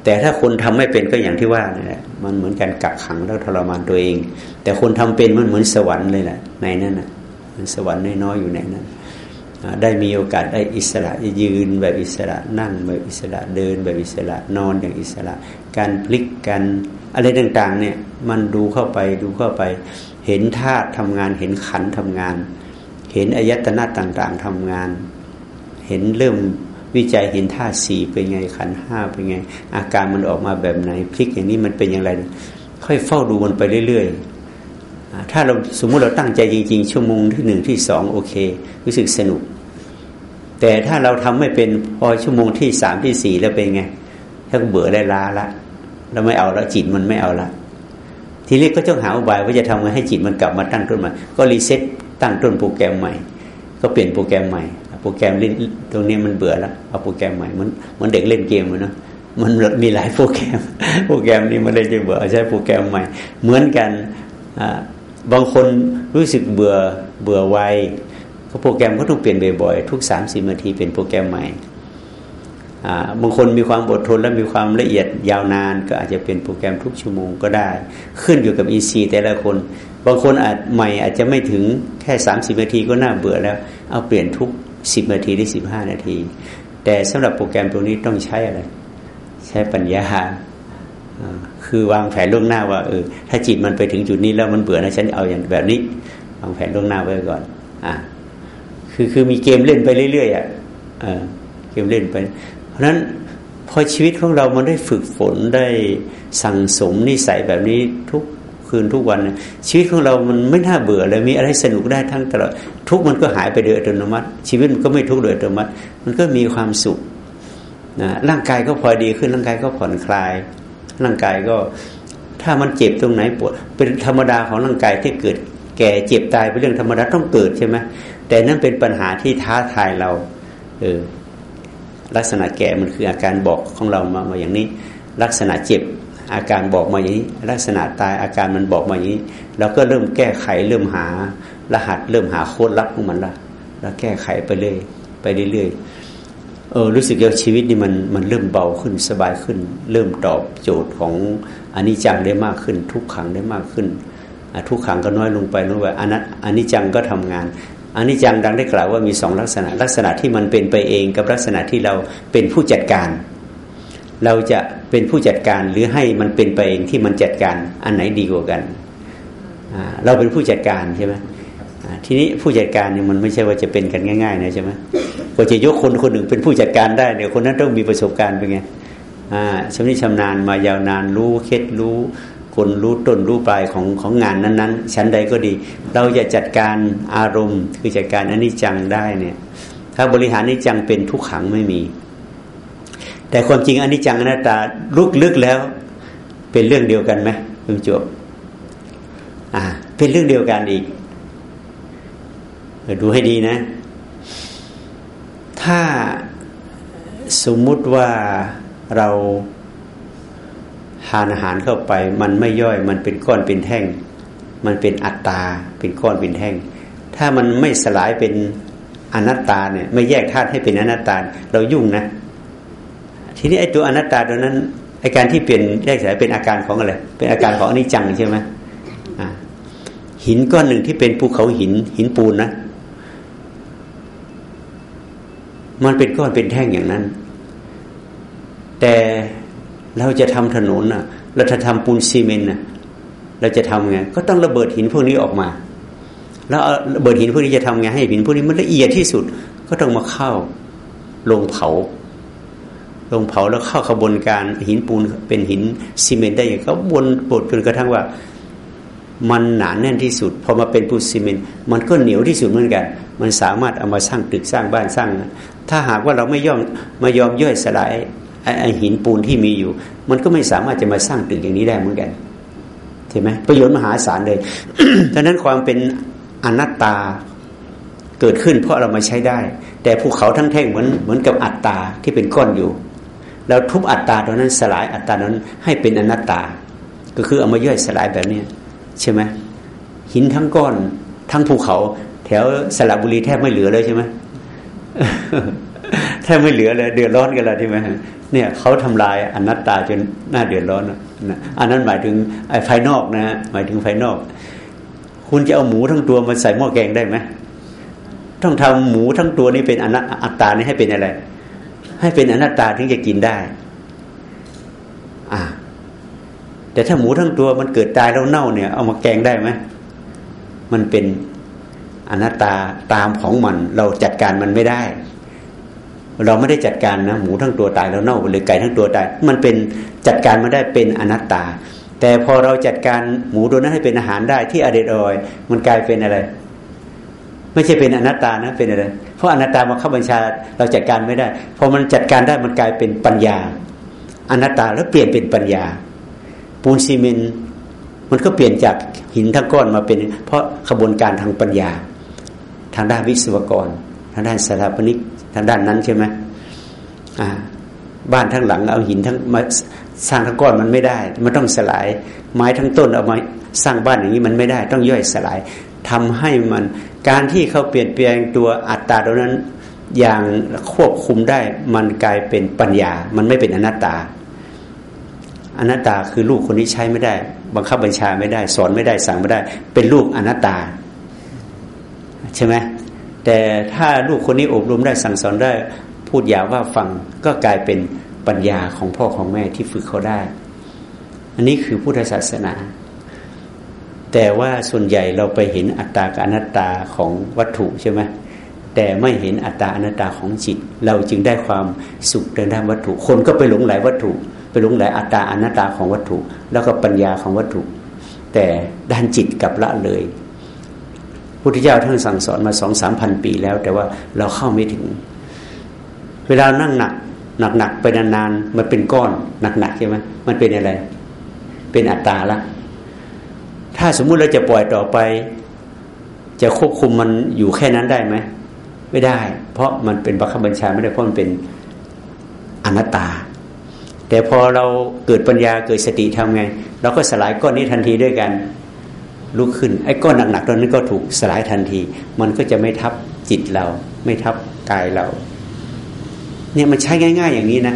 แต่ถ้าคนทำไม่เป็นก็อย่างที่ว่านี่ยมันเหมือนการกักขังแล้วทรมานตัวเอง แต่คนทำเป็นมันเหมือนสวรรค์เลยแหละในนั้นอะมันสวรรค์น้อยๆอยู่ในนั้น ได้มีโอกาสได้อิสระยืนแบบอิสระนั่งแบบอิสระเดินแบบอิสระนอนอย่างอิสระ การพลิกกันอะไรต่างๆเนี่ยมันดูเข้าไปดูเข้าไป เห็นธาตุทำงานเห็นขันทำงาน เห็นอายตนะต่างๆทำงาน เห็นเริ่มวิจัยเห็นธาตุสี่เป็นไงขันห้าเป็นไง อาการมันออกมาแบบไหนพลิกอย่างนี้มันเป็นอย่างไร ค่อยเฝ้าดูมันไปเรื่อยๆ ถ้าเราสมมุติเราตั้งใจจริง ๆ ชั่วโมงที่หนึ่งที่สองโอเค รู้สึกสนุก แต่ถ้าเราทำไม่เป็นพอชั่วโมงที่สามที่สี่แล้วเป็นไงถ้าเบื่อได้ล้าละเราไม่เอาแล้วจิตมันไม่เอาละทีนี้ก็ต้องหาอุบายว่าจะทำไงให้จิตมันกลับมาตั้งต้นใหม่ก็รีเซ็ตตั้งต้นโปรแกรมใหม่ ก็เปลี่ยนโปรแกรมใหม่ โปรแกรมตรงนี้มันเบื่อแล้วเอาโปรแกรมใหม่มันมันเด็กเล่นเกมเลยเนาะมันมีหลายโปรแกรม โปรแกรมนี้มันเลยจะเบื่อใช้โปรแกรมใหม่ เหมือนกัน บางคนรู้สึกเบื่อเบื่อไวก็โปรแกรมก็ต้องเปลี่ยนบ่อยๆทุกสามสี่นาทีเป็นโปรแกรมใหม่บางคนมีความอดทนและมีความละเอียดยาวนาน ก็อาจจะเป็นโปรแกรมทุกชั่วโมงก็ได้ ขึ้นอยู่กับ EC แต่ละคน บางคนอาจใหม่อาจจะไม่ถึงแค่สามสิบนาทีก็น่าเบื่อแล้ว เอาเปลี่ยนทุกสิบนาทีหรือสิบห้านาที แต่สำหรับโปรแกรมตรงนี้ต้องใช้อะไร ใช้ปัญญา คือวางแผนล่วงหน้าว่าเออถ้าจิตมันไปถึงจุดนี้แล้วมันเบื่อนะฉันเอาอย่างแบบนี้วางแผนล่วงหน้าไว้ก่อน อ่าคือคือมีเกมเล่นไปเรื่อยๆอะเกมเล่นไป เพราะนั้นพอชีวิตของเรามันได้ฝึกฝนได้สั่งสมนิสัยแบบนี้ทุกคืนทุกวัน ชีวิตของเรามันไม่น่าเบื่อเลยมีอะไรสนุกได้ทั้งตลอดทุกมันก็หายไปโดยอัตโนมัติ ชีวิตมันก็ไม่ทุกโดยอัตโนมัติ มันก็มีความสุขนะร่างกายก็พอดีขึ้นร่างกายก็ผ่อนคลาย ร่างกายก็ถ้ามันเจ็บตรงไหนปวด เป็นธรรมดาของร่างกายที่เกิด แก่เจ็บตายเป็นเรื่องธรรมดาต้องเกิดใช่ไหมแต่นั่นเป็นปัญหาที่ท้าทายเรา เออ ลักษณะแก่มันคืออาการบอกของเรามามาอย่างนี้ ลักษณะเจ็บอาการบอกมาอย่างนี้ ลักษณะตายอาการมันบอกมาอย่างนี้เราก็เริ่มแก้ไขเริ่มหารหัส เริ่มหาโค้ดลับของมันละแล้วแก้ไขไปเรื่อยไปเรื่อย ออรู้สึกว่าชีวิตนี่มันมันเริ่มเบาขึ้นสบายขึ้น เริ่มตอบโจทย์ของอนิจจังได้มากขึ้น ทุกขังได้มากขึ้น ทุกขังก็น้อยลงไปนู้นว่าอนัตอนิจจังก็ทำงานอนนี้จังดังได้กล่าวว่ามีสองลักษณะ ลักษณะที่มันเป็นไปเองกับลักษณะที่เราเป็นผู้จัดการ เราจะเป็นผู้จัดการหรือให้มันเป็นไปเองที่มันจัดการอันไหนดีกว่ากัน เราเป็นผู้จัดการใช่ไหมทีนี้ผู้จัดการเนี่ยมันไม่ใช่ว่าจะเป็นกันง่ายๆนะใช่ไหม กว่าจะยกคนคนหนึ่งเป็นผู้จัดการได้เนี่ยคนนั้นต้องมีประสบการณ์เป็นไงชำนิชำนาญมายาวนานรู้เคล็ดรู้คนรู้ต้นรู้ปลายของของงานนั้นๆชั้นใดก็ดี เราจะจัดการอารมณ์คือจัดการอนิจจังได้เนี่ย ถ้าบริหารอนิจจังเป็นทุกขังไม่มี แต่ความจริงอนิจจังอนัตตาลุกลึกแล้ว เป็นเรื่องเดียวกันไหมคุณจบอ่า เป็นเรื่องเดียวกันอีกดูให้ดีนะ ถ้าสมมุติว่าเราทานอาหารเข้าไป มันไม่ย่อยมันเป็นก้อนเป็นแท่ง มันเป็นอัตตา เป็นก้อนเป็นแท่ง ถ้ามันไม่สลายเป็นอนัตตาเนี่ยไม่แยกธาตุให้เป็นอนัตตา เรายุ่งนะ ทีนี้ไอ้ตัวอนัตตาตัวนั้นไอ้การที่เปลี่ยนแยกสลายเป็นอาการของอะไร เป็นอาการของอนิจจังใช่ไหมหินก้อนหนึ่งที่เป็นภูเขาหินหินปูนนะ มันเป็นก้อนเป็นแท่งอย่างนั้น แต่เราจะทำถนนน่ะ เราจะทำปูนซีเมนต์น่ะ เราจะทำไง ก็ต้องระเบิดหินพวกนี้ออกมา แล้วระเบิดหินพวกนี้จะทำไงให้หินพวกนี้มันละเอียดที่สุด ก็ต้องมาเข้าลงเผา ลงเผาแล้วเข้าขบวนการหินปูนเป็นหินซีเมนต์ได้อย่างเขาบนบดจนกระทั่งว่า มันหนาแน่นที่สุด พอมาเป็นปูนซีเมนต์มันก็เหนียวที่สุดเหมือนกัน มันสามารถเอามาสร้างตึกสร้างบ้านสร้าง ถ้าหากว่าเราไม่ย่อมมายอมย่อยสลายไอหินปูนที่มีอยู่ มันก็ไม่สามารถจะมาสร้างตึกอย่างนี้ได้เหมือนกันเห็นไหมประโยชน์มหาศาลเลยดังนั้นความเป็นอนัตตาเกิดขึ้นเพราะเรามาใช้ได้ แต่ภูเขาทั้งแท่งเหมือนเหมือนกับอัตตาที่เป็นก้อนอยู่แล้วทุบอัตตาตรงนั้นสลายอัตตานั้นให้เป็นอนัตตา ก็คือเอามาย่อยสลายแบบนี้ใช่ไหมหินทั้งก้อนทั้งภูเขา แถวสระบุรีแทบไม่เหลือเลยใช่ไหมแทบไม่เหลือเลยเดือดร้อนกันแล้วใช่ไหมเนี่ยเขาทำลายอนัตตาจนหน้าเดือดร้อนนะอันนั้นหมายถึงไอ้ภายนอกนะหมายถึงภายนอก คุณจะเอาหมูทั้งตัวมาใส่หม้อแกงได้ไหมต้องทำหมูทั้งตัวนี้เป็นอนัตตานี่ให้เป็นอะไร ให้เป็นอนัตตาถึงจะกินได้ อ่า แต่ถ้าหมูทั้งตัวมันเกิดตายแล้วเน่าเนี่ย เอามาแกงได้ไหมมันเป็น อนัตตาตามของมัน เราจัดการมันไม่ได้ เราไม่ได้จัดการนะหมูทั้งตัวตายแล้วเน่าหรือไก่ทั้งตัวตาย มันเป็นจัดการมาได้เป็นอนัตตา แต่พอเราจัดการหมูตัวนั้นให้เป็นอาหารได้ที่อเดดอยมันกลายเป็นอะไร ไม่ใช่เป็นอนัตตานะเป็นอะไร เพราะอนัตตามาเข้าบัญชาเราจัดการไม่ได้พอมันจัดการได้มันกลายเป็นปัญญา อนัตตาแล้วเปลี่ยนเป็นปัญญา ปูนซีเมนมันก็เปลี่ยนจากหินทั้งก้อนมาเป็น เพราะขบวนการทางปัญญา ทางด้านวิศวกร ทางด้านสถาปนิกทางด้านนั้นใช่ไหมบ้านทั้งหลังเอาหินทั้งมาสร้างทั้งก้อนมันไม่ได้ มันต้องสลาย ไม้ทั้งต้นเอามาสร้างบ้านอย่างนี้มันไม่ได้ ต้องย่อยสลายทำให้มันการที่เขาเปลี่ยนแปลงตัวอัตตาตรงนั้นอย่างควบคุมได้มันกลายเป็นปัญญา มันไม่เป็นอนัตตา อนัตตาคือลูกคนนี้ใช้ไม่ได้ บังคับบัญชาไม่ได้ สอนไม่ได้สั่งไม่ได้ เป็นลูกอนัตตา ใช่ไหมแต่ถ้าลูกคนนี้อบรมได้สั่งสอนได้ พูดยาว่าฟังก็กลายเป็นปัญญาของพ่อของแม่ที่ฝึกเขาได้ อันนี้คือพุทธศาสนา แต่ว่าส่วนใหญ่เราไปเห็นอัตตากับอนัตตาของวัตถุใช่ไหมแต่ไม่เห็นอัตตาอนัตตาของจิต เราจึงได้ความสุขในด้านวัตถุ คนก็ไปหลงไหลวัตถุ ไปหลงไหลอัตตาอนัตตาของวัตถุ แล้วก็ปัญญาของวัตถุ แต่ด้านจิตกับละเลย พุทธเจ้าท่านสั่งสอนมาสองสามพันปีแล้ว แต่ว่าเราเข้าไม่ถึง เวลานั่งหนักหนักหนักไปนานๆมันเป็นก้อนหนักหนักใช่ไหมมันเป็นอะไร เป็นอัตตาละ ถ้าสมมุติเราจะปล่อยต่อไป จะควบคุมมันอยู่แค่นั้นได้ไหมไม่ได้ เพราะมันเป็นบัคบัญชาไม่ได้เพราะมันเป็นอนัตตา แต่พอเราเกิดปัญญาเกิดสติทำไง เราก็สลายก้อนนี้ทันทีด้วยกัน ลุกขึ้น ไอ้ก้อนหนักๆตอนนั้นก็ถูกสลายทันที มันก็จะไม่ทับจิตเรา ไม่ทับกายเรา เนี่ยมันใช้ง่าย ๆ อย่างนี้นะ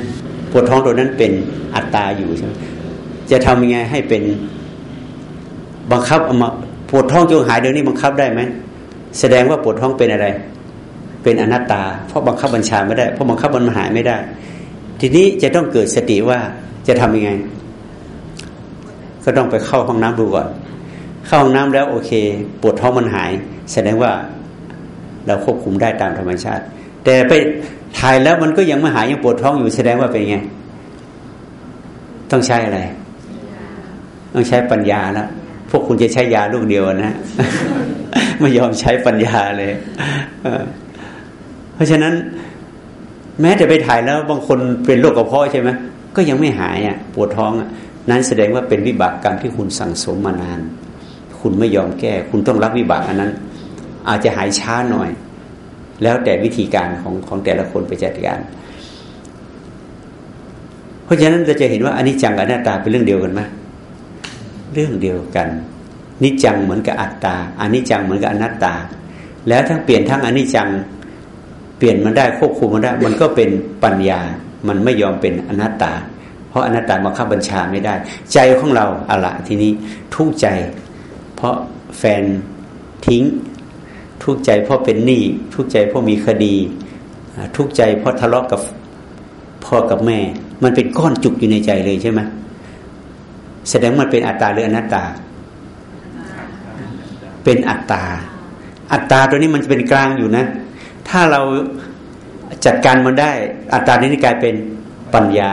ปวดท้องตัวนั้นเป็นอัตตาอยู่ใช่ไหมจะทำยังไงให้เป็นบังคับเอามาปวดท้องจงหายเดี๋ยวนี้บังคับได้ไหมแสดงว่าปวดท้องเป็นอะไร เป็นอนัตตา เพราะบังคับบัญชาไม่ได้ เพราะบังคับมันหายไม่ได้ ทีนี้จะต้องเกิดสติว่าจะทำยังไง ก็ต้องไปเข้าห้องน้ำดูก่อน เข้าห้องน้ำแล้วโอเค ปวดท้องมันหาย แสดงว่าเราควบคุมได้ตามธรรมชาติ แต่ไปถ่ายแล้วมันก็ยังไม่หายยังปวดท้องอยู่แสดงว่าเป็นไง ต้องใช้อะไร ต้องใช้ปัญญาแล้วพวกคุณจะใช้ยาลูกเดียวนะไม่ยอมใช้ปัญญาเลยเพราะฉะนั้น แม้แต่ไปถ่ายแล้วบางคนเป็นโรคกระเพาะใช่ไหมก็ยังไม่หายอะ ปวดท้องอะนั้นแสดงว่าเป็นวิบากกรรมที่คุณสั่งสมมานาน คุณไม่ยอมแก้ คุณต้องรับวิบากอันนั้น อาจจะหายช้าหน่อย แล้วแต่วิธีการของของแต่ละคนไปจัดการ เพราะฉะนั้นเราจะเห็นว่าอันนี้จังกับหน้าตาเป็นเรื่องเดียวกันไหมเรื่องเดียวกันนิจังเหมือนกับอัตตาอันนี้จังเหมือนกับอนัตตา แล้วถ้าเปลี่ยนทั้งอันนี้จังเปลี่ยนมันได้ควบคุมมันได้ มันก็เป็นปัญญา มันไม่ยอมเป็นอนัตตา เพราะอนัตตามาขับบัญชาไม่ได้ ใจของเราอะละทีนี้ทุกใจ เพราะแฟนทิ้ง ทุกใจเพราะเป็นหนี้ทุกใจเพราะมีคดี ทุกใจเพราะทะเลาะกับพ่อกับแม่ มันเป็นก้อนจุกอยู่ในใจเลยใช่ไหมแสดงมันเป็นอัตตาหรืออนัตตา เป็นอัตตา อัตตาตัวนี้มันจะเป็นกลางอยู่นะ ถ้าเราจัดการมันได้ อัตตานี้กลายเป็นปัญญา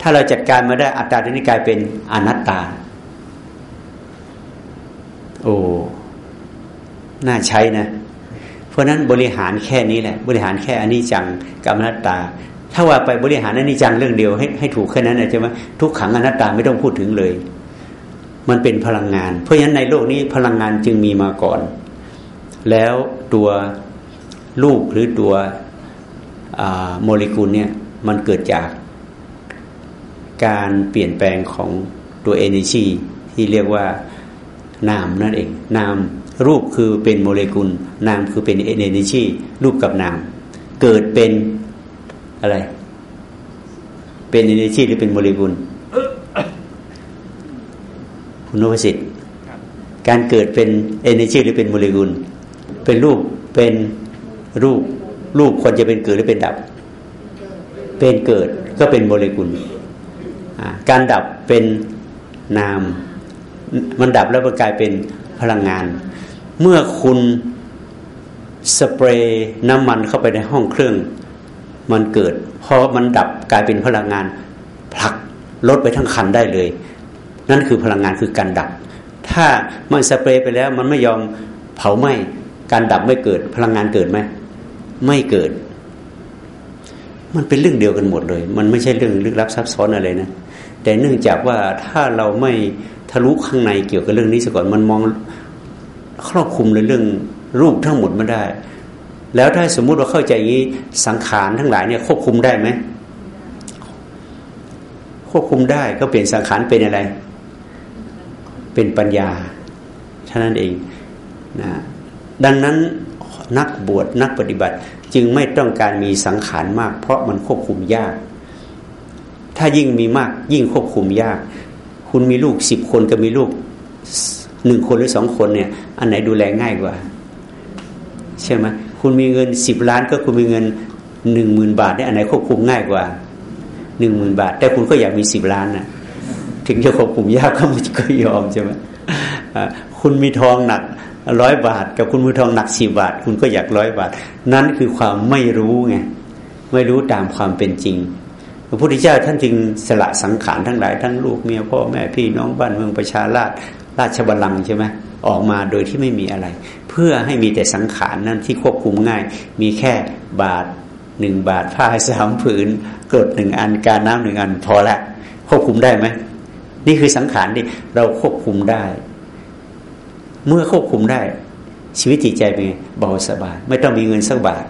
ถ้าเราจัดการมาได้อัตตานี้กลายเป็นอนัตตา โอ้น่าใช้นะ เพราะนั้นบริหารแค่นี้แหละ บริหารแค่อนนี้จังกับอนัตตา ถ้าว่าไปบริหารอนนี้จังเรื่องเดียวให้ให้ถูกแค่นั้นนะใช่ไหมทุกขังอนัตตาไม่ต้องพูดถึงเลย มันเป็นพลังงาน เพราะฉะนั้นในโลกนี้พลังงานจึงมีมาก่อน แล้วตัวรูปหรือตัวโมเลกุลเนี่ยมันเกิดจากการเปลี่ยนแปลงของตัวเอเนจีที่เรียกว่า นามนั่นเอง นามรูปคือเป็นโมเลกุล นามคือเป็นเอเนจีรูปกับนาม เกิดเป็นอะไร เป็นเอเนจีหรือเป็นโมเลกุลคุณนพสิทธิ์การเกิดเป็นเอเนจีหรือเป็นโมเลกุล เป็นรูปเป็นรูป รูปควรจะเป็นเกิดหรือเป็นดับ เป็นเกิดก็เป็นโมเลกุล การดับเป็นนาม มันดับแล้วมันกลายเป็นพลังงาน เมื่อคุณสเปรย์น้ำมันเข้าไปในห้องเครื่อง มันเกิดพอมันดับกลายเป็นพลังงานผลักลดไปทั้งคันได้เลย นั่นคือพลังงานคือการดับ ถ้ามันสเปรย์ไปแล้วมันไม่ยอมเผาไหม้การดับไม่เกิดพลังงานเกิดไหมไม่เกิด มันเป็นเรื่องเดียวกันหมดเลย มันไม่ใช่เรื่องลึกลับซับซ้อนอะไรนะแต่เนื่องจากว่าถ้าเราไม่ ทะลุข้างในเกี่ยวกับเรื่องนี้ซะก่อนมันมองครอบคลุมในเรื่องรูปทั้งหมดไม่ได้ แล้วถ้าสมมุติว่าเข้าใจอย่างนี้สังขารทั้งหลายเนี่ยควบคุมได้ไหมควบคุมได้ก็เปลี่ยนสังขารเป็นอะไร เป็นปัญญาเท่านั้นเองนะดังนั้นนักบวชนักปฏิบัติจึงไม่ต้องการมีสังขารมาก เพราะมันควบคุมยาก ถ้ายิ่งมีมากยิ่งควบคุมยาก คุณมีลูกสิบคนก็มีลูกหนึ่งคนหรือสองคนเนี่ย อันไหนดูแลง่ายกว่า ใช่ไหมคุณมีเงินสิบล้านก็คุณมีเงินหนึ่งหมื่นบาทเนี่ยอันไหนควบคุมง่ายกว่าหนึ่งหมื่นบาท แต่คุณก็อยากมีสิบล้านน่ะถึงจะควบคุมยากก็ไม่ก็ยอมใช่ไหมคุณมีทองหนักร้อยบาท กับคุณมือทองหนักสี่บาท คุณก็อยากร้อยบาท นั้นคือความไม่รู้ไงไม่รู้ตามความเป็นจริง พระพุทธเจ้าท่านจึงสละสังขารทั้งหลายทั้งลูกเมียพ่อแม่พี่น้องบ้านเมืองประชาราชราชบัลลังก์ใช่ไหมออกมาโดยที่ไม่มีอะไร เพื่อให้มีแต่สังขารนั้นที่ควบคุมง่าย มีแค่บาทหนึ่งบาทผ้าสามผืนกรดหนึ่งอันการน้ำหนึ่งอันพอละ ควบคุมได้ไหมนี่คือสังขารที่เราควบคุมได้ เมื่อควบคุมได้ ชีวิตจิตใจเป็นเบาสบาย ไม่ต้องมีเงินสักบาท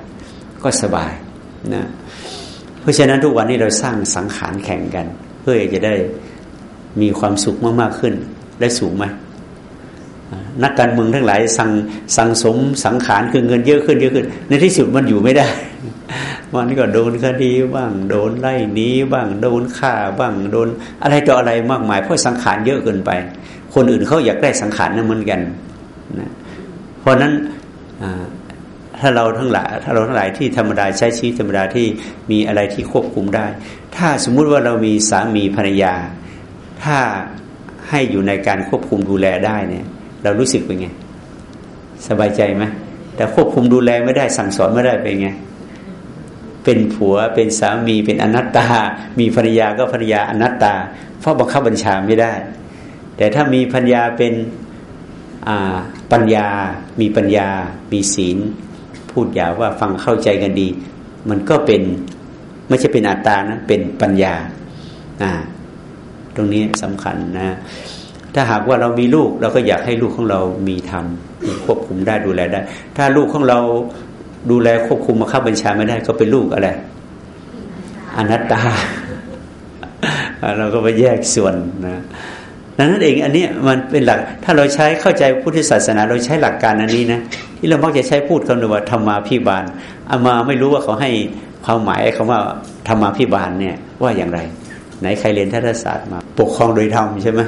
ก็สบายนะ เพราะฉะนั้นทุกวันนี้เราสร้างสังขารแข่งกัน เพื่อจะได้มีความสุขมากมากขึ้น และสูงไหมนักการเมืองทั้งหลายสั่งสั่งสมสังขารคือเงินเยอะขึ้นเยอะขึ้น ในที่สุดมันอยู่ไม่ได้ มันก็โดนคดีบ้างโดนไล่นี้บ้างโดนฆ่าบ้างโดน อะไรต่ออะไรมากมายเพราะสังขารเยอะเกินไป คนอื่นเขาอยากได้สังขารนั่นเหมือนกันนะเพราะนั้น ถ้าเราทั้งหลายถ้าเราทั้งหลายที่ธรรมดาใช้ชีวิตธรรมดาที่มีอะไรที่ควบคุมได้ ถ้าสมมุติว่าเรามีสามีภรรยา ถ้าให้อยู่ในการควบคุมดูแลได้เนี่ย เรารู้สึกเป็นไง สบายใจไหมแต่ควบคุมดูแลไม่ได้สั่งสอนไม่ได้เป็นไงเป็นผัวเป็นสามีเป็นอนัตตา มีภรรยาก็ภรรยาอนัตตา เพราะบังคับบัญชาไม่ได้ แต่ถ้ามีปัญญาเป็นปัญญา มีปัญญา มีศีล พูดอย่าว่าฟังเข้าใจกันดี มันก็เป็นไม่ใช่เป็นอัตตานะเป็นปัญญาอ่าตรงนี้สำคัญนะถ้าหากว่าเรามีลูกเราก็อยากให้ลูกของเรามีธรรมควบคุมได้ดูแลได้ ถ้าลูกของเราดูแลควบคุมมาข้าบัญชาไม่ได้ก็เป็นลูกอะไรอนัตตาเราก็ไปแยกส่วนนะ ดังนั้นเองอันนี้มันเป็นหลักถ้าเราใช้เข้าใจพุทธศาสนาเราใช้หลักการอันนี้นะที่เรามักจะใช้พูดคำว่าธรรมาพิบาลอามาไม่รู้ว่าเขาให้ความหมายคำว่าธรรมาพิบาลเนี่ยว่าอย่างไร ไหนใครเรียนทัศศาสตร์มา ปกครองโดยธรรมใช่ไหม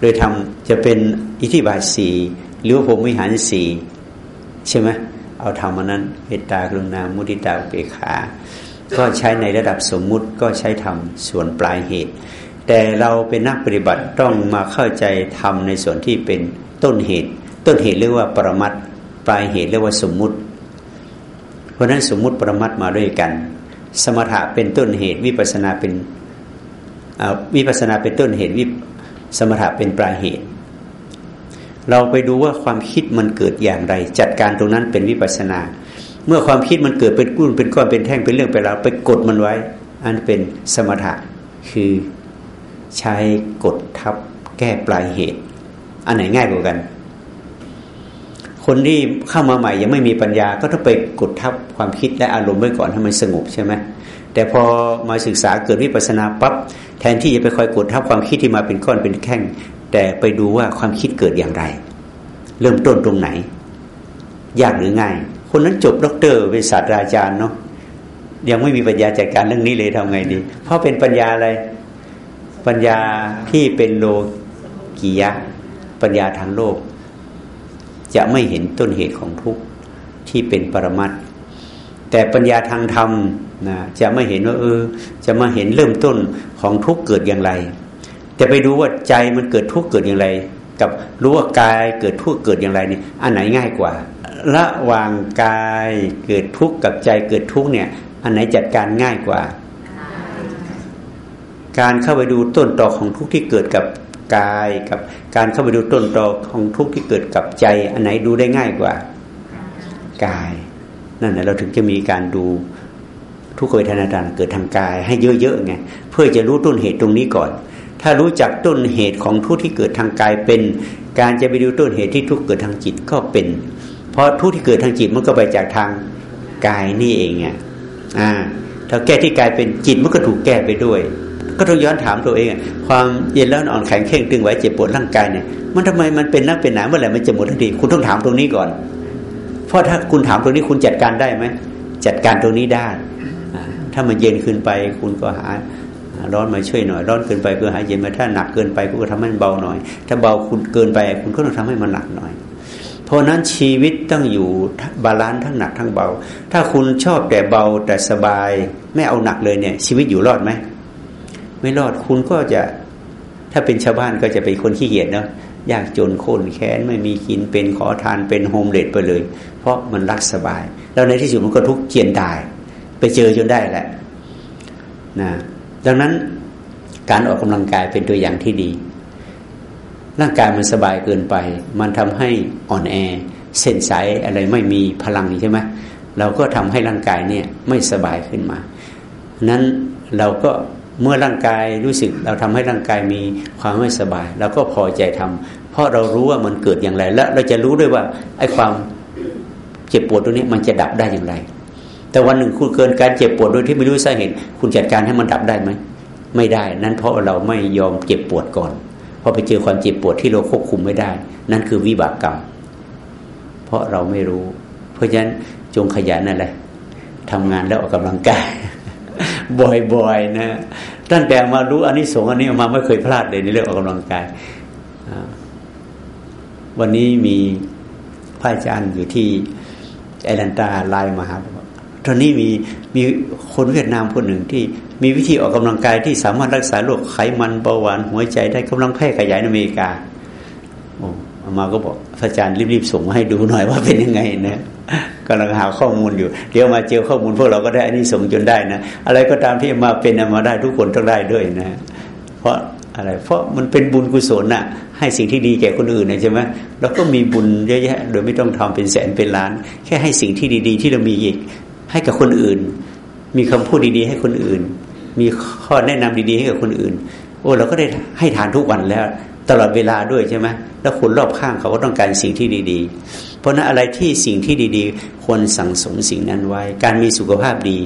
โดยธรรมจะเป็นอิทธิบาทสี่หรือว่าผมวิหารสี่ใช่ไหมเอาธรรมนั้นเมตตากรุณามุทิตาเปขา ก็ใช้ในระดับสมมุติก็ใช้ทำส่วนปลายเหตุ แต่เราเป็นนักปฏิบัติต้องมาเข้าใจทำในส่วนที่เป็นต้นเหตุ ต้นเหตุเรียกว่าปรมัตปลายเหตุเรียกว่าสมมุติ เพราะนั้นสมมุติปรมัตมาด้วยกัน สมถะเป็นต้นเหตุ วิปัสนาเป็นวิปัสนาเป็นต้นเหตุวิสมถะเป็นปลายเหตุ เราไปดูว่าความคิดมันเกิดอย่างไร จัดการตรงนั้นเป็นวิปัสนา เมื่อความคิดมันเกิดเป็นกุ้นเป็นก้อนเป็นแท่งเป็นเรื่องไปแล้วไปกดมันไว้ อันเป็นสมถะคือ ใช้กดทับแก้ปลายเหตุ อันไหนง่ายกว่ากัน คนที่เข้ามาใหม่ยังไม่มีปัญญาก็ต้องไปกดทับความคิดและอารมณ์ไว้ก่อนให้มันสงบใช่ไหมแต่พอมาศึกษาเกิดวิปัสนาปับ๊บแทนที่จะไปคอยกดทับความคิดที่มาเป็นก้อนเป็นแข้งแต่ไปดูว่าความคิดเกิดอย่างไร เริ่มต้นตรงไหน ยากหรือง่าย คนนั้นจบด็อกเตอร์เป็นศาสตราจารย์เนาะยังไม่มีปัญญาจัดการเรื่องนี้เลยทำไงดี เพราะเป็นปัญญาอะไร ปัญญาที่เป็นโลกียะ ปัญญาทางโลก จะไม่เห็นต้นเหตุของทุกข์ที่เป็นปรมัตแต่ปัญญาทางธรรมนะจะไม่เห็นว่าเออ จะมาเห็นเริ่มต้นของทุกข์เกิดอย่างไร แต่ไปดูว่าใจมันเกิดทุกข์เกิดอย่างไร กับรู้ว่ากายเกิดทุกข์เกิดอย่างไรนี่อันไหนง่ายกว่าระหว่างกายเกิดทุกข์กับใจเกิดทุกข์เนี่ย อันไหนจัดการง่ายกว่า การเข้าไปดูต้นตอของทุกข์ที่เกิดกับกายกับการเข้าไปดูต้นตอของทุกข์ที่เกิดกับใจ อันไหนดูได้ง่ายกว่ากายนั่นแหละเราถึงจะมีการดูทุกขเวทนาต่างเกิดทางกายให้เยอะๆไงเพื่อจะรู้ต้นเหตุตรงนี้ก่อน ถ้ารู้จักต้นเหตุของทุกที่เกิดทางกายเป็น การจะไปดูต้นเหตุที่ทุกเกิดทางจิตก็เป็น เพราะทุกที่เกิดทางจิตมันก็ไปจากทางกายนี่เองไงอ่าถ้าแก้ที่กายเป็นจิตมันก็ถูกแก้ไปด้วย ก็ต้องย้อนถามตัวเอง ความเย็นแล้วอ่อนแข็งเคร่งตึงไหวเจ็บปวดร่างกายเนี่ยมันทำไมมันเป็นนักเป็นหนาเมื่อไหร่มันจะหมดทันทีคุณต้องถามตรงนี้ก่อน เพราะถ้าคุณถามตรงนี้คุณจัดการได้ไหมจัดการตรงนี้ได้ ถ้ามันเย็นขึ้นไป คุณก็หาร้อนมาช่วยหน่อยร้อนเกินไปก็หาเย็นมาถ้าหนักเกินไปคุณก็ทำให้มันเบาหน่อย ถ้าเบาคุณเกินไป คุณก็ต้องทำให้มันหนักหน่อยเพราะนั้นชีวิตต้องอยู่ balance ทั้งหนักทั้งเบา ถ้าคุณชอบแต่เบาแต่สบาย ไม่เอาหนักเลยเนี่ย ชีวิตอยู่รอดไหม ไม่รอดคุณก็จะถ้าเป็นชาวบ้านก็จะเป็นคนขี้เกียจเนาะยากจนโคนแค้นไม่มีกินเป็นขอทานเป็นโฮมเลดไปเลย เพราะมันรักสบาย แล้วในที่สุดมันก็ทุกข์เจียนตาย ไปเจอจนได้แหละนะดังนั้นการออกกำลังกายเป็นตัวอย่างที่ดี ร่างกายมันสบายเกินไป มันทำให้อ่อนแอ เส้นสายอะไรไม่มีพลังใช่ไหมเราก็ทำให้ร่างกายเนี่ยไม่สบายขึ้นมานั้นเราก็ เมื่อร่างกายรู้สึกเราทำให้ร่างกายมีความไม่สบายเราก็พอใจทำเพราะเรารู้ว่ามันเกิดอย่างไร และเราจะรู้ด้วยว่าไอ้ความเจ็บปวดตรงนี้มันจะดับได้อย่างไร แต่วันหนึ่งคุณเกินการเจ็บปวดโดยที่ไม่รู้สาเหตุคุณจัดการให้มันดับได้ไหมไม่ได้ นั่นเพราะเราไม่ยอมเจ็บปวดก่อนพอไปเจอความเจ็บปวดที่เราควบคุมไม่ได้ นั่นคือวิบากกรรม เพราะเราไม่รู้ เพราะฉะนั้นจงขยันนั่นแหละทำงานแล้วออกกำลังกาย บ่อยๆนะตั้งแต่มารู้อันนี้สงอันนี้มาไม่เคยพลาดเลยในเรื่องออกกำลังกายวันนี้มีพระอาจารย์อยู่ที่แอตแลนตาไลน์มาครับตอนนี้มีมีคนเวียดนามคนหนึ่งที่มีวิธีออกกำลังกายที่สามารถรักษาโรคไขมันเบาหวานหัวใจได้กำลังแพร่ขยายในอเมริกา มาก็บอกพระอาจารย์รีบๆส่งมาให้ดูหน่อยว่าเป็นยังไงนะกำลังหาข้อมูลอยู่ เดี๋ยวมาเจอข้อมูลพวกเราก็ได้อันนี้ส่งจนได้นะอะไรก็ตามที่มาเป็นมาได้ทุกคนต้องได้ด้วยนะ เพราะอะไรเพราะมันเป็นบุญกุศลน่ะ ให้สิ่งที่ดีแก่คนอื่นนะใช่ไหมแล้วก็มีบุญเยอะแยะ โดยไม่ต้องทำเป็นแสนเป็นล้าน แค่ให้สิ่งที่ดี ๆ ที่เรามีอีก ให้กับคนอื่น มีคำพูดดีๆ ให้คนอื่น มีข้อแนะนำดีๆ ให้กับคนอื่น โอ้เราก็ได้ให้ทานทุกวันแล้ว ตลอดเวลาด้วยใช่ไหมแล้วคนรอบข้างเขาก็ต้องการสิ่งที่ดี ๆ เพราะนั้นอะไรที่สิ่งที่ดีๆควรสั่งสมสิ่งนั้นไว้ การมีสุขภาพดี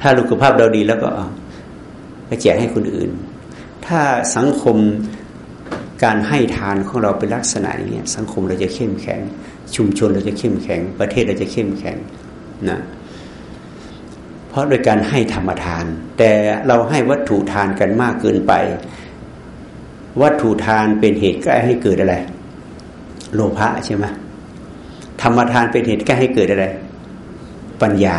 ถ้าสุขภาพเราดีแล้วก็ไปแจกให้คนอื่น ถ้าสังคมการให้ทานของเราเป็นลักษณะอย่างนี้สังคมเราจะเข้มแข็ง ชุมชนเราจะเข้มแข็ง ประเทศเราจะเข้มแข็งนะเพราะโดยการให้ธรรมทาน แต่เราให้วัตถุทานกันมากเกินไป วัตถุทานเป็นเหตุใกล้ให้เกิดอะไร โลภะใช่ไหมธรรมทานเป็นเหตุใกล้ให้เกิดอะไร ปัญญา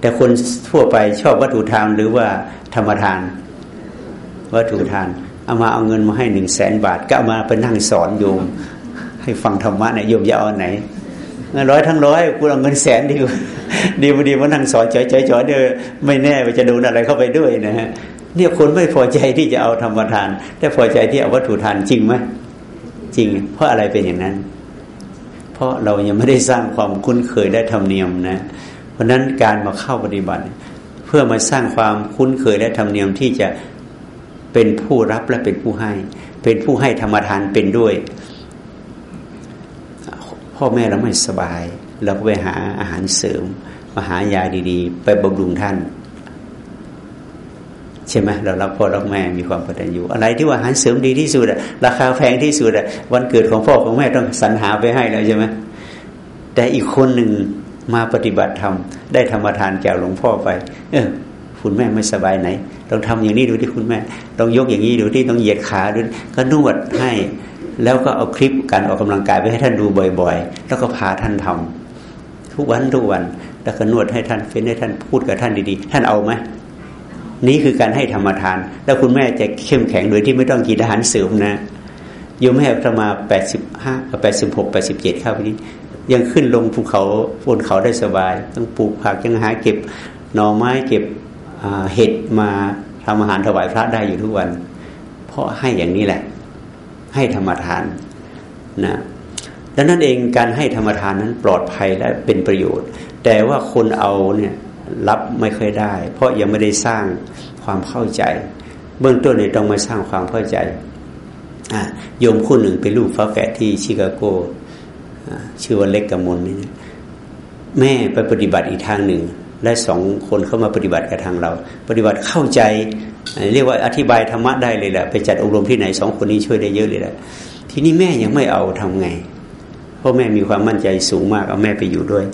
แต่คนทั่วไปชอบวัตถุทานหรือว่าธรรมทาน วัตถุทาน เอามาเอาเงินมาให้หนึ่งแสนบาท ก็เอามาไปนั่งสอนโยมให้ให้ฟังธรรมะเนี่ยโยมจะเอาไหนเงินร้อยทั้งร้อยกูเอาเงินแสนดีกว่าดีพอดีมานั่งสอนจ่อยๆเดี๋ยวไม่แน่ว่าจะโดนอะไรเข้าไปด้วยนะฮะ เนี่ยคนไม่พอใจที่จะเอาธรรมทาน แต่พอใจที่เอาวัตถุทานจริงไหมจริง เพราะอะไรเป็นอย่างนั้น เพราะเรายังไม่ได้สร้างความคุ้นเคยได้ธรรมเนียมนะ เพราะนั้นการมาเข้าปฏิบัติ เพื่อมาสร้างความคุ้นเคยและธรรมเนียมที่จะเป็นผู้รับและเป็นผู้ให้ เป็นผู้ให้ธรรมทานเป็นด้วย พ่อแม่เราไม่สบาย เราก็ไปหาอาหารเสริม มาหายาดี ๆ ไปบำรุงท่าน ใช่ไหมเรารักพ่อรักแม่มีความกตัญญูอะไรที่ว่าอาหารเสริมดีที่สุดอะราคาแพงที่สุดอะวันเกิดของพ่อของแม่ต้องสรรหาไปให้แล้วใช่ไหมแต่อีกคนหนึ่งมาปฏิบัติธรรมได้ธรรมทานแก่หลวงพ่อไป เออคุณแม่ไม่สบายไหนลองทำอย่างนี้ดูที่คุณแม่ลองยกอย่างนี้ดูที่ต้องเหยียดขาดูก็นวดให้ แล้วก็เอาคลิปการออกกำลังกายไปให้ท่านดูบ่อย ๆ แล้วก็พาท่านทำทุกวันทุกวันแล้วก็นวดให้ท่านเฟ้นให้ท่านพูดกับท่านดีๆ ท่านเอาไหม นี้คือการให้ธรรมทาน แล้วคุณแม่จะเข้มแข็งโดยที่ไม่ต้องกินอาหารเสริมนะโยมแม่ประมาแปดสิบห้าแปดสิบหกแปดสิบเจ็ดครับวันนี้ ยังขึ้นลงภูเขาบนเขาได้สบาย ต้องปลูกผักยังหาเก็บหน่อไม้เก็บเห็ดมาทำอาหารถวายพระได้อยู่ทุกวัน เพราะให้อย่างนี้แหละ ให้ธรรมทานนะดังนั้นเองการให้ธรรมทานนั้นปลอดภัยและเป็นประโยชน์ แต่ว่าคนเอาเนี่ย รับไม่ค่อยได้ เพราะยังไม่ได้สร้างความเข้าใจ เบื้องต้นเนี่ยต้องมาสร้างความเข้าใจโยมคู่หนึ่งเป็นลูกฟ้าแฝดที่ชิคาโกชื่อว่าเล็กกมลนี่แม่ไปปฏิบัติอีกทางหนึ่ง และสองคนเข้ามาปฏิบัติกับทางเรา ปฏิบัติเข้าใจ เรียกว่าอธิบายธรรมะได้เลยแหละไปจัดอบรมที่ไหนสองคนนี้ช่วยได้เยอะเลยแหละทีนี้แม่ยังไม่เอาทำไง เพราะแม่มีความมั่นใจสูงมากเอาแม่ไปอยู่ด้วย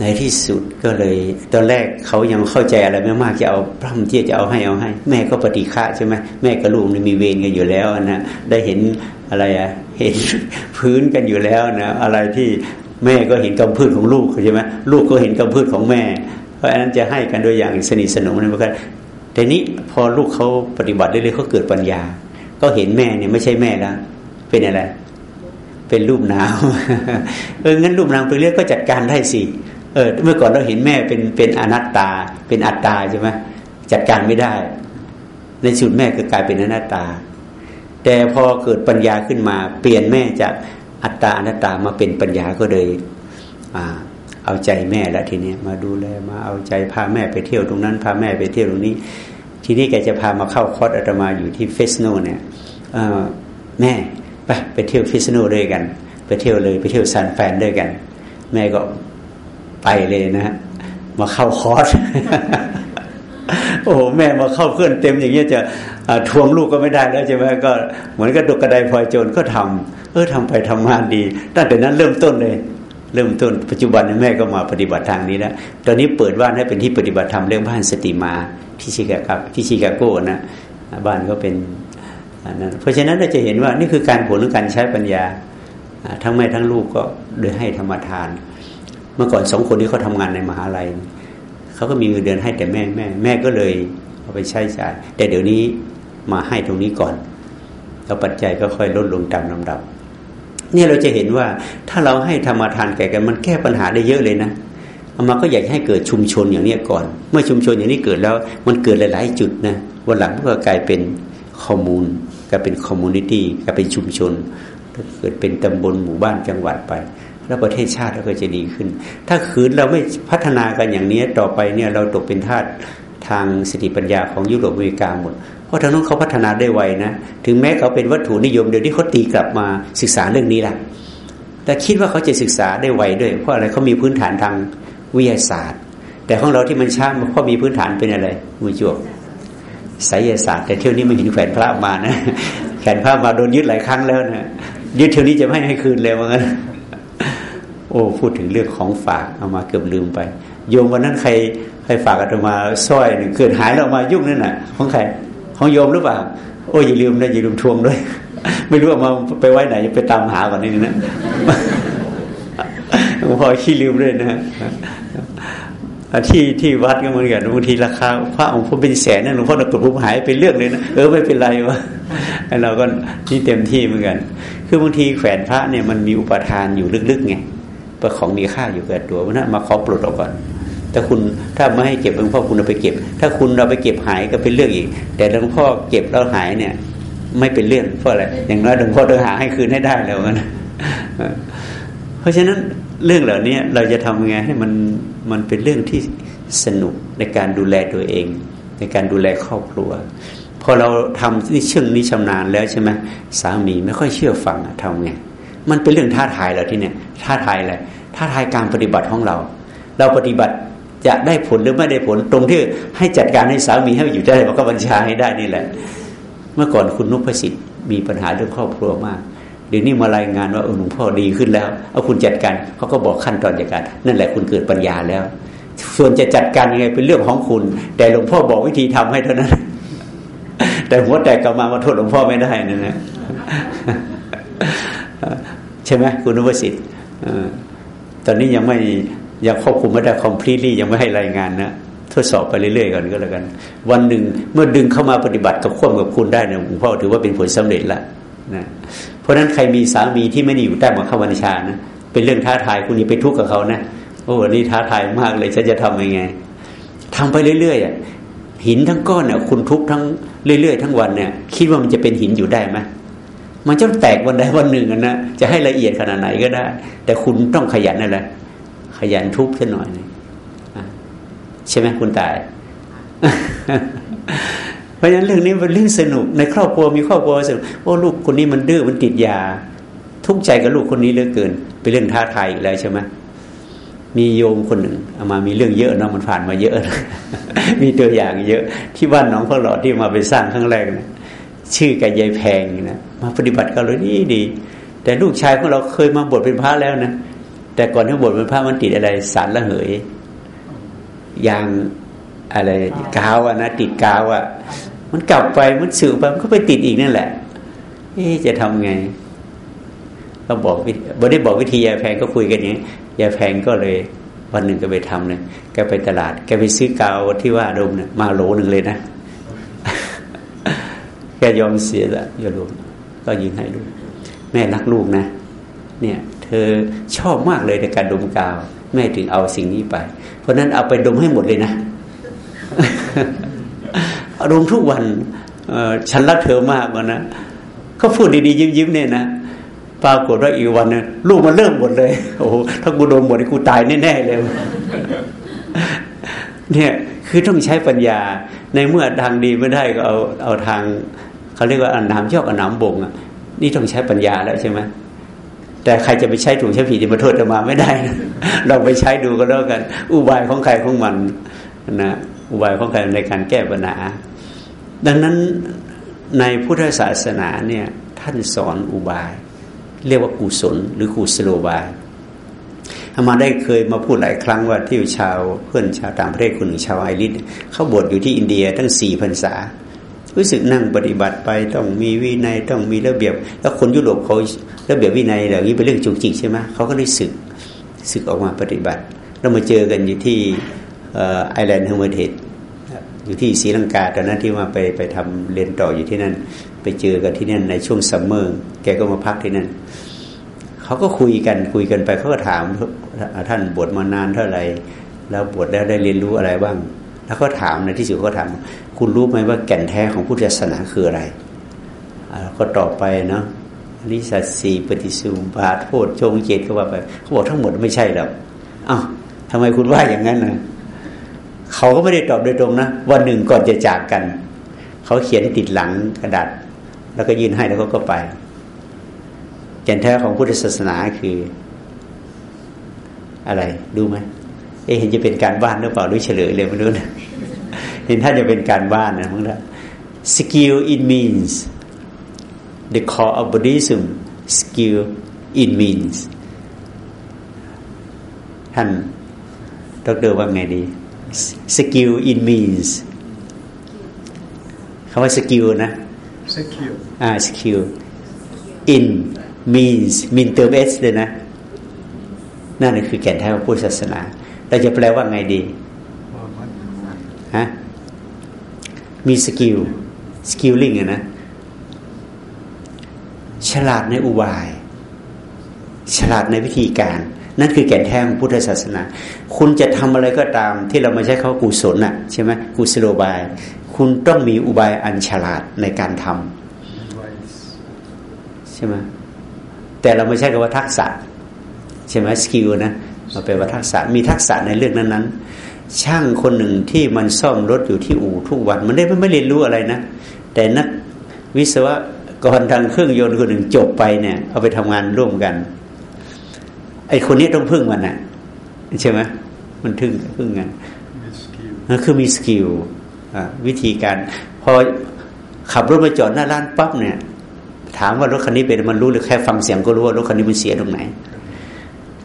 ในที่สุดก็เลย ตอนแรกเขายังเข้าใจอะไรไม่มากจะเอาพร่ำที่จะเอาให้เอาให้ แม่ก็ปฏิฆะใช่ไหมแม่กับลูกมีเวรกันอยู่แล้วนะได้เห็นอะไรอะเห็นพื้นกันอยู่แล้วนะอะไรที่แม่ก็เห็นกำพืชของลูกใช่ไหมลูกก็เห็นกำพืชของแม่ เพราะฉะนั้นจะให้กันโดยอย่างสนิทสนมนะกันแต่นี้พอลูกเขาปฏิบัติเรื่อยเขาเกิดปัญญา ก็เห็นแม่เนี่ยไม่ใช่แม่แล้วเป็นอะไร เป็นรูปนามเอองั้นรูปนามไปเรื่อยก็จัดการได้สิ เออเมื่อก่อนเราเห็นแม่เป็นเป็นอนัตตา เป็นอัตตาใช่ไหมจัดการไม่ได้ ในสุดแม่ก็กลายเป็นอนัตตา แต่พอเกิดปัญญาขึ้นมา เปลี่ยนแม่จากอัตตาอนัตตามาเป็นปัญญาก็เลยอ่าเอาใจแม่แล้วทีนี้มาดูแลมาเอาใจพาแม่ไปเที่ยวตรงนั้น พาแม่ไปเที่ยวตรงนี้ ทีนี้แกจะพามาเข้าคอร์สอาตมาอยู่ที่เฟสโนเนี่ยแม่ไปไปเที่ยวเฟสโนด้วยกัน ไปเที่ยวเลยไปเที่ยวซานแฟนด้วยกัน แม่ก็ ไปเลยนะ มาเข้าคอร์สโอ้โหแม่มาเข้าเพื่อนเต็มอย่างเงี้ยจะทวงลูกก็ไม่ได้แล้วใช่ไหมก็เหมือนกับดกกระไดพลอยโจรก็ทำเออทำไปทำมาดีตั้งแต่นั้นเริ่มต้นเลย เริ่มต้นปัจจุบันแม่ก็มาปฏิบัติทางนี้แล้วตอนนี้เปิดบ้านให้เป็นที่ปฏิบัติธรรมเรื่องบ้านสติมาที่ชิคาโกที่ชิคาโกนะบ้านก็เป็นนั้นเพราะฉะนั้นเราจะเห็นว่านี่คือการผลขอการใช้ปัญญาทั้งแม่ทั้งลูกก็โดยให้ธรรมทาน มื่อก่อนสองคนนี้เขาทางานในมหาลัยเขาก็มีเงินเดือนให้แต่แม่แม่แม่ก็เลยเอาไปใช้จ่าย แต่เดี๋ยวนี้มาให้ตรงนี้ก่อน แล้วปัจจัยก็ค่อยลดลงตามลำดับ เนี่ยเราจะเห็นว่าถ้าเราให้ธรรมทานแก่กันมันแก้ปัญหาได้เยอะเลยนะเอามาก็อยากให้เกิดชุมชนอย่างนี้ก่อน เมื่อชุมชนอย่างนี้เกิดแล้วมันเกิดหลาย ๆ จุดนะวันหลังก็กลายเป็นcommune กลายเป็น community กลายเป็นชุมชนเกิดเป็นตำบลหมู่บ้านจังหวัดไป แล้วประเทศชาติก็จะดีขึ้น ถ้าขืนเราไม่พัฒนากันอย่างนี้ต่อไปเนี่ยเราตกเป็นทาสทางสติปัญญาของยุโรปอเมริกาหมด เพราะทางนู้นเขาพัฒนาได้ไวนะ ถึงแม้เขาเป็นวัตถุนิยมเดี๋ยวนี้เขาตีกลับมาศึกษาเรื่องนี้แหละแต่คิดว่าเขาจะศึกษาได้ไวด้วย เพราะอะไรเขามีพื้นฐานทางวิทยาศาสตร์ แต่ของเราที่มันช้าเพราะมีพื้นฐานเป็นอะไรมือจวบไสยศาสตร์ แต่เที่ยวนี้ไม่เห็นแขวนพระมานะแขวนพระมาโดนยึดหลายครั้งแล้วนะยึดเที่ยวนี้จะไม่ให้คืนเลยว่างั้น โอ้พูดถึงเรื่องของฝากเอามาเกือบลืมไป โยมวันนั้นใครใครฝากอาตมาสร้อยหนึ่งเกิดหายแล้วมายุ่งนั่นน่ะ ของใครของโยมหรือเปล่า โอ้อย่าลืมนะอย่าลืมทวงด้วย ไม่รู้ว่ามาไปไว้ไหนไปตามหาก่อนนี่นะพอขี้ลืมด้วยนะที่ที่วัดก็เหมือนกันบางทีราคาพระองค์พระเป็นแสนนะหลวงพ่อตะกรุดผมหายไปเรื่องเลยนะเออไม่เป็นไรวะเราก็ที่เต็มที่เหมือนกัน คือบางทีแขวนพระเนี่ยมันมีอุปทานอยู่ลึกๆไง ป็นของมีค่าอยู่กับตัวเพราะนั้นมาขอปลดออกก่อน ถ้าคุณถ้าไม่ให้เก็บหลวงพ่อคุณเอาไปเก็บ ถ้าคุณเราไปเก็บหายก็เป็นเรื่องอีก แต่หลวงพ่อเก็บแล้วหายเนี่ย ไม่เป็นเรื่องเพราะอะไรอย่างน้อยหลวงพ่อต้องหาให้คืนให้ได้แล้วนะเพราะฉะนั้นเรื่องเหล่านี้เราจะทำไงให้มันมันเป็นเรื่องที่สนุกในการดูแลตัวเอง ในการดูแลครอบครัวพอเราทำนี่เชื่องนี้ชำนาญแล้วใช่ไหมสามีไม่ค่อยเชื่อฟังทำไง มันเป็นเรื่องท้าทายเราที่เนี่ยท้าทายอะไรท้าทายการปฏิบัติของเรา เราปฏิบัติจะได้ผลหรือไม่ได้ผลตรงที่ให้จัดการให้สามีให้อยู่ได้เราก็บัญชาให้ได้นี่แหละ เมื่อก่อนคุณนุพสิทธิ์มีปัญหาเรื่องครอบครัวมาก เดี๋ยวนี้มารายงานว่าเออหลวงพ่อดีขึ้นแล้วเอาคุณจัดการเขาก็บอกขั้นตอนจัดการ นั่นแหละคุณเกิดปัญญาแล้ว ส่วนจะจัดการยังไงเป็นเรื่องของคุณ แต่หลวงพ่อบอกวิธีทำให้เท่านั้น แต่หัวแตกกลับมามาโทษหลวงพ่อไม่ได้นั่นนะ ใช่ไหมคุณนุพสิทธิ์ตอนนี้ยังไม่ยังควบคุมไม่ได้คอมพลีลี่ยังไม่ให้รายงานนะทดสอบไปเรื่อยๆก่อนก็แล้วกัน วันหนึ่งเมื่อดึงเข้ามาปฏิบัติกับควบกับคุณได้เนี่ยหลวงพ่อถือว่าเป็นผลสำเร็จละนะเพราะฉะนั้นใครมีสามีที่ไม่ได้อยู่ใต้บังคับบัญชานะเป็นเรื่องท้าทายคุณอย่าไปทุกข์กับเขานะโอ้นี่ท้าทายมากเลยฉันจะทำยังไงทำไปเรื่อยๆหินทั้งก้อนเนี่ยคุณทุบทั้งเรื่อยๆ ทั้งวันเนี่ย คิดว่ามันจะเป็นหินอยู่ได้ไหม มันจะแตกวันใดวันหนึ่งนะจะให้ละเอียดขนาดไหนก็ได้ แต่คุณต้องขยันนั่นแหละขยันทุบซะหน่อยนึงใช่ไหมคุณตาย เพราะฉะนั้นเรื่องนี้เป็นเรื่องสนุก ในครอบครัวมีครอบครัวสนุกโอ้ลูกคนนี้มันดื้อมันติดยา ทุกใจกับลูกคนนี้เหลือเกิน เป็นเรื่องท้าทายอีกแล้วใช่ไหมมีโยมคนหนึ่งเอามามีเรื่องเยอะเนาะมันผ่านมาเยอะ มีตัวอย่างเยอะ ที่บ้านน้องพ่อหลอดที่มาไปสร้างครั้งแรกนะ ชื่อกับยายแพงนะมาปฏิบัติกันเลยดีดี แต่ลูกชายของเราเคยมาบวชเป็นพระแล้วนะแต่ก่อนที่บวชเป็นพระมันติดอะไร สารละเหยยางอะไรกาวอะนะติดกาวอะมันกลับไปมันสื่อไปมันก็ไปติดอีกนั่นแหละเอ๊จะทำไงก็บอกบ่ได้บอกวิธียาแพงก็คุยกันอย่างนี้ยาแพงก็เลยวันหนึ่งก็ไปทำเลยแกไปตลาด แกไปซื้อกาวที่ว่าดมเนี่ยมาโหลหนึ่งเลยนะ แกยอมเสียละยาลูกก็ยิงให้ลูก แม่รักลูกนะ เนี่ย เธอชอบมากเลยในการดมกาว แม่ถึงเอาสิ่งนี้ไป เพราะนั้นเอาไปดมให้หมดเลยนะอารมณ์ทุกวันฉันรักเธอมากนะก็พูดดีๆยิ้มๆเนี่ยนะปรากฏว่าอีกวันนึงลูกมันเริ่มหมดเลย โอ้โหถ้ากูโดนหมดกูตายแน่ๆเลยเนี่ยคือต้องใช้ปัญญาในเมื่อทางดีไม่ได้ก็เอาเอาทาง เขาเรียกว่าอันน้ำยอกอันน้ำบ่งอะนี่ต้องใช้ปัญญาแล้วใช่ไหมแต่ใครจะไปใช้ถูกใช้ผิดมาโทษจะมาไม่ได้นะเราไปใช้ดูก็แล้วกัน อุบายของใครของมันนะอุบายของใครในการแก้ปัญหาดังนั้นในพุทธศาสนาเนี่ยท่านสอนอุบาย เรียกว่ากุศล หรือกุศโลบายมาได้เคยมาพูดหลายครั้งว่าที่ชาวเพื่อนชาวต่างประเทศคนหนึ่งชาวไอริชเขาบวชอยู่ที่อินเดีย ทั้งสี่พรรษา รู้สึกนั่งปฏิบัติไปต้องมีวินัยต้องมีระเบียบ แล้วคนยุโรปเขาระเบียบวินัยเหล่านี้เป็นเรื่องจุกจิกใช่ไหมเขาก็ได้สึกสึกออกมาปฏิบัติ แล้วมาเจอกันอยู่ที่ Island Hermitage อยู่ที่ศรีลังกาตอนนั้นที่มาไปไปทำเรียนต่ออยู่ที่นั่น ไปเจอกันที่นั่นในช่วง summerแกก็มาพักที่นั่นเขาก็คุยกันคุยกันไปเขาก็ถามท่านบวชมานานเท่าไหร่แล้วบวชแล้วได้เรียนรู้อะไรบ้าง แล้วก็ถามในที่สุดก็ถาม คุณรู้ไหมว่าแก่นแท้ของพุทธศาสนาคืออะไรก็ตอบไปเนาะนิสัตสีปฏิสุบาโทษโชงเจตก็ว่าไป เขาบอกทั้งหมดไม่ใช่หรอกอ้าวทำไมคุณว่าอย่างนั้นนะเขาก็ไม่ได้ตอบโดยตรงนะวันหนึ่งก่อนจะจากกัน เขาเขียนติดหลังกระดาษแล้วก็ยื่นให้แล้วเขาก็ไปแก่นแท้ของพุทธศาสนาคือ อะไรดูไหม เอ๊เห็นจะเป็นการบ้านหรือเปล่าหรือเฉลยเลยไม่รู้นะเห็นถ้าจะเป็นการบ้านนะมั้งละ skill it means the core of Buddhism skill it means ท่านดรว่าไงดี skillful means คำว่า skill นะ skill อ่า skill in means mean เติม s เลยนะ นั่นคือแก่นแท้ของพุทธศาสนา เราจะแปลว่าไงดีฮะมี skill skill in อะนะฉลาดในอุบาย ฉลาดในวิธีการ นั่นคือแก่นแท้ของพุทธศาสนา คุณจะทำอะไรก็ตาม ที่เรามาใช้เขากุศลน่ะใช่ไหมกุศโลบาย คุณต้องมีอุบายอันฉลาดในการทำใช่ไหมแต่เราไม่ใช่คำว่าทักษะ ใช่ไหมสกิลนะ เราแปลว่าทักษะมีทักษะในเรื่องนั้นๆ ช่างคนหนึ่งที่มันซ่อมรถอยู่ที่อู่ทุกวัน มันได้ไม่เรียนรู้อะไรนะ แต่นักวิศวกรทางเครื่องยนต์คนหนึ่งจบไปเนี่ย เอาไปทำงานร่วมกัน ไอคนนี้ต้องพึ่งมันนะใช่ไหมมันทึ่งพึ่งกันนั่นคือมีสกิลวิธีการ พอขับรถมาจอดหน้าร้านปั๊บเนี่ย ถามว่ารถคันนี้เป็นมันรู้หรือแค่ฟังเสียงก็รู้ว่ารถคันนี้มันเสียตรงไหน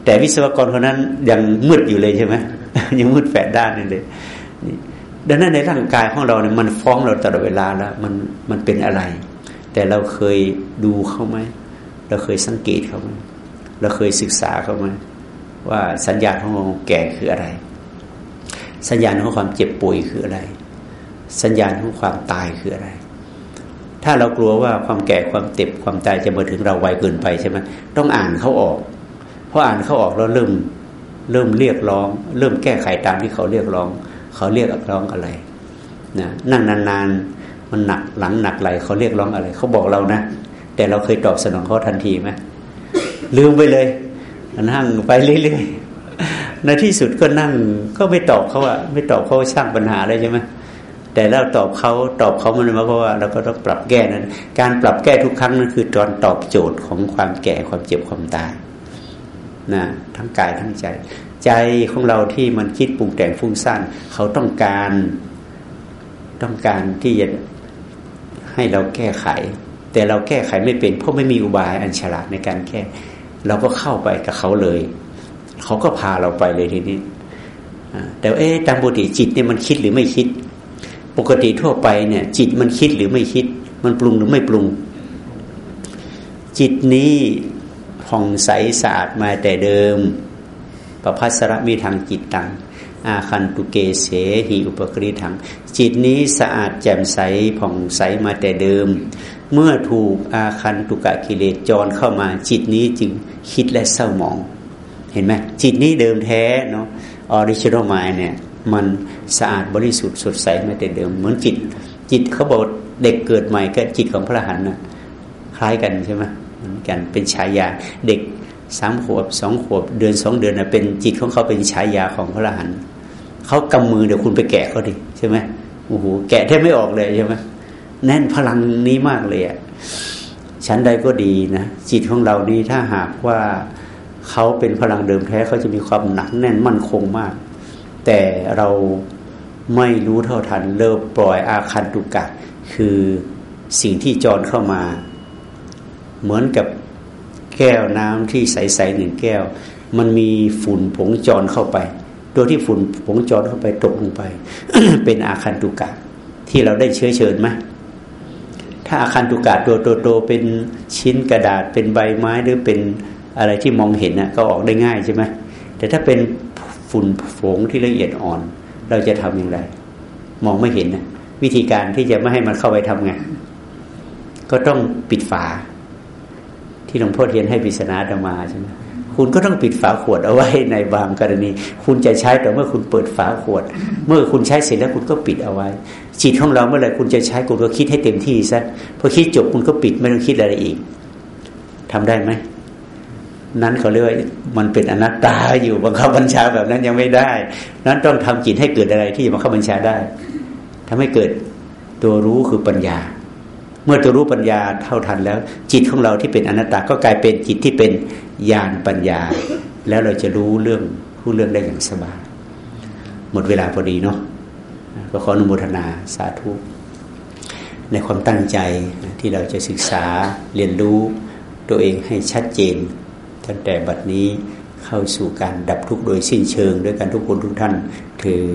แต่วิศวกรคนนั้นยังมืดอยู่เลยใช่ไหมยังมืดแฝดด้านนี่เลยดังนั้นในร่างกายของเราเนี่ยมันฟ้องเราตลอดเวลาแล้วมันมันเป็นอะไร แต่เราเคยดูเขาไหมเราเคยสังเกตเขาไหมเราเคยศึกษาเขาไหมว่าสัญญาณของเราแก่คืออะไร สัญญาณของความเจ็บป่วยคืออะไร สัญญาณของความตายคืออะไร ถ้าเรากลัวว่าความแก่ความเจ็บความตายจะมาถึงเราไวเกินไปใช่ไหมต้องอ่านเขาออก ออ่านเขาออกแล้วเริ่มเริ่มเรียกร้อง เริ่มแก้ไขตามที่เขาเรียกร้อง เขาเรียกร้องอะไรนะนั่งนานๆมันหนักหลังหนักไหลเขาเรียกร้องอะไร เขาบอกเรานะ แต่เราเคยตอบสนองเขาทันทีไหมลืมไปเลยนั่งไปเรื่อยๆในที่สุดก็นั่งก็ไม่ตอบเขาอะไม่ตอบเขาสร้างปัญหาเลยใช่ไหมแต่เราตอบเขาตอบเขามันมาเพราะว่าเราก็ต้องปรับแก้นั้น การปรับแก้ทุกครั้งนั่นคือตอนตอบโจทย์ของความแก่ความเจ็บความตาย นะทั้งกายทั้งใจ ใจของเราที่มันคิดปรุงแต่งฟุ้งซ่านเขาต้องการต้องการที่จะให้เราแก้ไข แต่เราแก้ไขไม่เป็น เพราะไม่มีอุบายอันฉลาดในการแก้ เราก็เข้าไปกับเขาเลย เขาก็พาเราไปเลยทีนี้แต่เอ๊ะตามปกติจิตเนี่ยมันคิดหรือไม่คิด ปกติทั่วไปเนี่ย จิตมันคิดหรือไม่คิด มันปรุงหรือไม่ปรุง จิตนี้ ผ่องใสสะอาดมาแต่เดิมประพัสระมีทางจิตตังอาคันตุเกเสหิอุปกริทัง จิตนี้สะอาดแจ่มใสผ่องใสมาแต่เดิม เมื่อถูกอาคันตุกะกิเลสจรเข้ามา จิตนี้จึงคิดและเศร้าหมอง เห็นไหมจิตนี้เดิมแท้เนาะ original mind เนี่ย มันสะอาดบริสุทธิ์สดใสมาแต่เดิม เหมือนจิต จิตเขาบอกเด็กเกิดใหม่กับจิตของพระหันนะคล้ายกันใช่ไหม มือนกันเป็นฉายาเด็กสามขวบสองขวบ เดือนสองเดือนนะเป็นจิตของเขาเป็นฉายาของพระอรหันต์เขากำมือเดี๋ยวคุณไปแกะเขาดิใช่ไหมโอ้โหแกะแทบไม่ออกเลยใช่ไหมแน่นพลังนี้มากเลยอะชั้นใดก็ดีนะ จิตของเรานี้ถ้าหากว่าเขาเป็นพลังเดิมแท้เขาจะมีความหนักแน่นมั่นคงมาก แต่เราไม่รู้เท่าทันเริ่มปล่อยอาคันตุกะ คือสิ่งที่จรเข้ามา เหมือนกับแก้วน้ำที่ใสๆหนึ่งแก้ว มันมีฝุ่นผงจรเข้าไปตัวที่ฝุ่นผงจรเข้าไปตกลงไป เป็นอาคันตุกะ ที่เราได้เชื้อเชิญไหมถ้าอาคันตุกะตัวโตๆเป็นชิ้นกระดาษเป็นใบไม้หรือเป็นอะไรที่มองเห็นนะก็ออกได้ง่ายใช่ไหมแต่ถ้าเป็นฝุ่นผงที่ละเอียดอ่อน เราจะทำอย่างไร มองไม่เห็นนะวิธีการที่จะไม่ให้มันเข้าไปทำไงก็ต้องปิดฝา ที่หลวงพ่อเทียนให้ปริศนาธรรมาใช่ไหมคุณก็ต้องปิดฝาขวดเอาไว้ในบางกรณี คุณจะใช้แต่เมื่อคุณเปิดฝาขวด เมื่อคุณใช้เสร็จแล้วคุณก็ปิดเอาไว้ จิตของเราเมื่อไหร่คุณจะใช้คุณก็คิดให้เต็มที่ซะพอคิดจบคุณก็ปิดไม่ต้องคิดอะไรอีกทำได้ไหมนั้นเขาเรียกว่ามันเป็นอนัตตาอยู่บังคับบัญชาแบบนั้นยังไม่ได้ นั้นต้องทำจิตให้เกิดอะไรที่บังคับบัญชาได้ทำให้เกิดตัวรู้คือปัญญา เมื่อตัวรู้ปัญญาเท่าทันแล้ว จิตของเราที่เป็นอนัตตาก็กลายเป็นจิตที่เป็นญาณปัญญา แล้วเราจะรู้เรื่องผู้เรื่องได้อย่างสบายหมดเวลาพอดีเนาะก็ขออนุโมทนาสาธุในความตั้งใจที่เราจะศึกษาเรียนรู้ตัวเองให้ชัดเจน ตั้งแต่บัดนี้เข้าสู่การดับทุกข์โดยสิ้นเชิง ด้วยกันทุกคนทุกท่านถือ